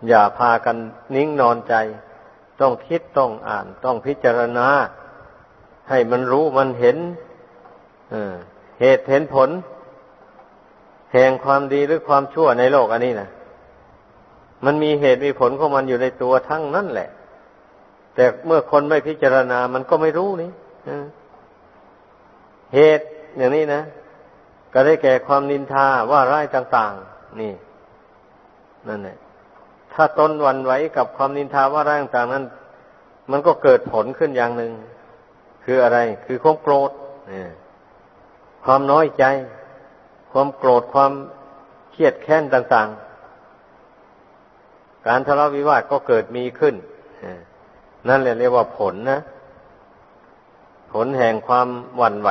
อย่าพากันนิ่งนอนใจ ต้องคิดต้องอ่าน ต้องพิจารณา ให้มันรู้มันเห็นเหตุเห็นผล แห่งความดีหรือความชั่วในโลกอันนี้นะมันมีเหตุมีผลของมันอยู่ในตัวทั้งนั่นแหละ แต่เมื่อคนไม่พิจารณามันก็ไม่รู้นี่เหตุอย่างนี้นะ ก็ได้แก่ความนินทาว่าร้ายต่าง ๆ นี่นั่นแหละถ้าตนวันไหวกับความนินทาว่าร่างต่างนั้น มันก็เกิดผลขึ้นอย่างหนึ่ง คืออะไร คือความโกรธความน้อยใจ ความโกรธความเครียดแค้นต่าง ๆ การทะเลาะวิวาทก็เกิดมีขึ้น นั่นแหละเรียกว่าผลนะ ผลแห่งความหวั่นไหว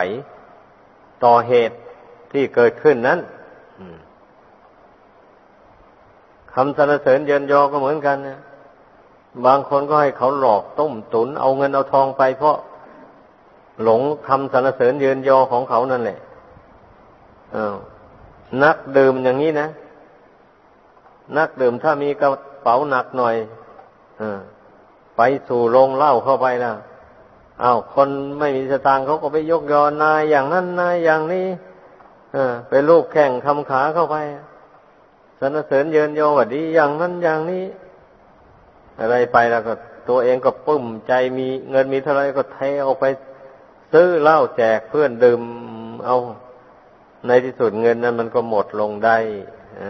ต่อเหตุที่เกิดขึ้นนั้นคำสรรเสริญเยินยอก็เหมือนกันนะบางคนก็ให้เขาหลอกต้มตุน เอาเงินเอาทองไปเพราะหลงคำสรรเสริญเยินยอของเขานั่นแหละนักดื่มอย่างนี้นะ นักดื่มถ้ามีกระเป๋าหนักหน่อยอ ไปสู่โรงเหล้าเข้าไปแล้วอา้าวคนไม่มีสตางค์เขาก็ไปยกยอนายอย่างนั้นนายอย่างนี้ไปลูกแข่งคำขาเข้าไปสรรเสริญเยินโยว่าดีอย่างนั้นอย่างนี้ อะไรไปแล้วก็ตัวเองก็ปุ้มใจมีเงินมีเท่าไรก็เทออกไป ซื้อเหล้าแจกเพื่อนดื่มเอา ในที่สุดเงินนั้นมันก็หมดลงได้อ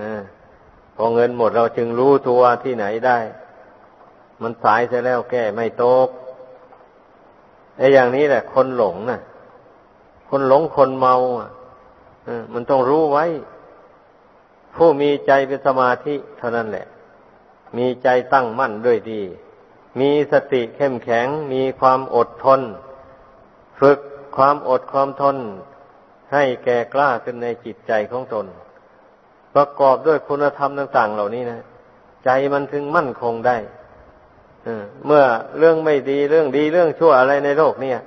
พอเงินหมดเราจึงรู้ตัวที่ไหนได้ มันสายเสียแล้วแก้ไม่ตกไอ้อย่างนี้แหละ คนหลงนะ่ะ คนหลงคนเมาอะมันต้องรู้ไว้ ผู้มีใจเป็นสมาธิเท่านั้นแหละ มีใจตั้งมั่นด้วยดี มีสติเข้มแข็ง มีความอดทน ฝึกความอดความทน ให้แก่กล้าขึ้นในจิตใจของตน ประกอบด้วยคุณธรรมต่าง ๆ เหล่านี้นะ ใจมันถึงมั่นคงได้ เมื่อเรื่องไม่ดีเรื่องดีเรื่องชั่วอะไรในโลกเนี่ย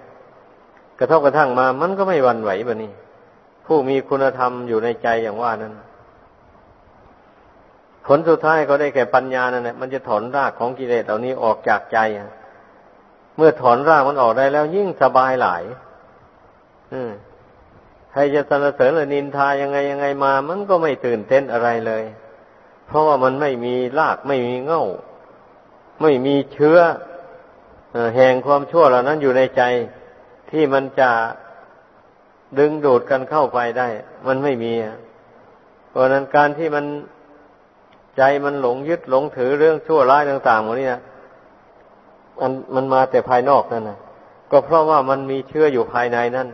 กระทบกระทั่งมามันก็ไม่วันไหวแบบนี้ผู้มีคุณธรรมอยู่ในใจอย่างว่านั้น ผลสุดท้ายก็ได้แก่ปัญญานั่นแหละมันจะถอนรากของกิเลสเหล่านี้ออกจากใจเมื่อถอนรากมันออกได้แล้วยิ่งสบายหลาย อืใครจะสรรเสริญหรือนินทายังไงยังไงมา มันก็ไม่ตื่นเต้นอะไรเลย เพราะว่ามันไม่มีรากไม่มีเง่า ไม่มีเชื้อแห่งความชั่วเหล่านั้นอยู่ในใจที่มันจะดึงดูดกันเข้าไปได้ มันไม่มีเพราะนั้นการที่มันใจมันหลงยึดหลงถือเรื่องชั่วร้ายต่างๆหมดนี่นะมันมันมาแต่ภายนอกนั่นนะก็เพราะว่ามันมีเชื่ออยู่ภายในนั่น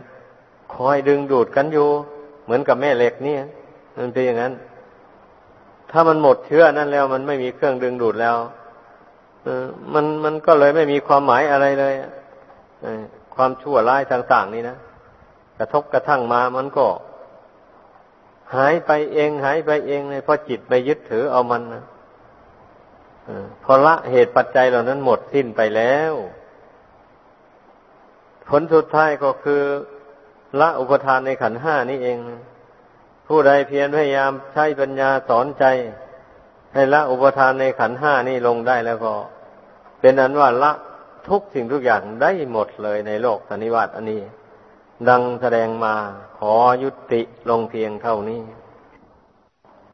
คอยดึงดูดกันอยู่ เหมือนกับแม่เหล็กนี่มันเป็นอย่างนั้น ถ้ามันหมดเชื่อนั่นแล้ว มันไม่มีเครื่องดึงดูดแล้ว มันมันก็เลยไม่มีความหมายอะไรเลยความชั่วร้ายต่าง ๆ นี่นะกระทบกระทั่งมามันก็ หายไปเองหายไปเองเลยเพราะจิตไปยึดถือเอามันนะพอละเหตุปัจจัยเหล่านั้นหมดสิ้นไปแล้ว ผลสุดท้ายก็คือ ละอุปทานในขันห้านี่เอง ผู้ใดเพียรพยายามใช้ปัญญาสอนใจ ให้ละอุปทานในขันห้านี่ลงได้แล้วก็ เป็นอันว่าละทุกสิ่งทุกอย่างได้หมดเลยในโลกสันนิวัตอันนี้ ดังแสดงมาขอยุติลงเพียงเท่านี้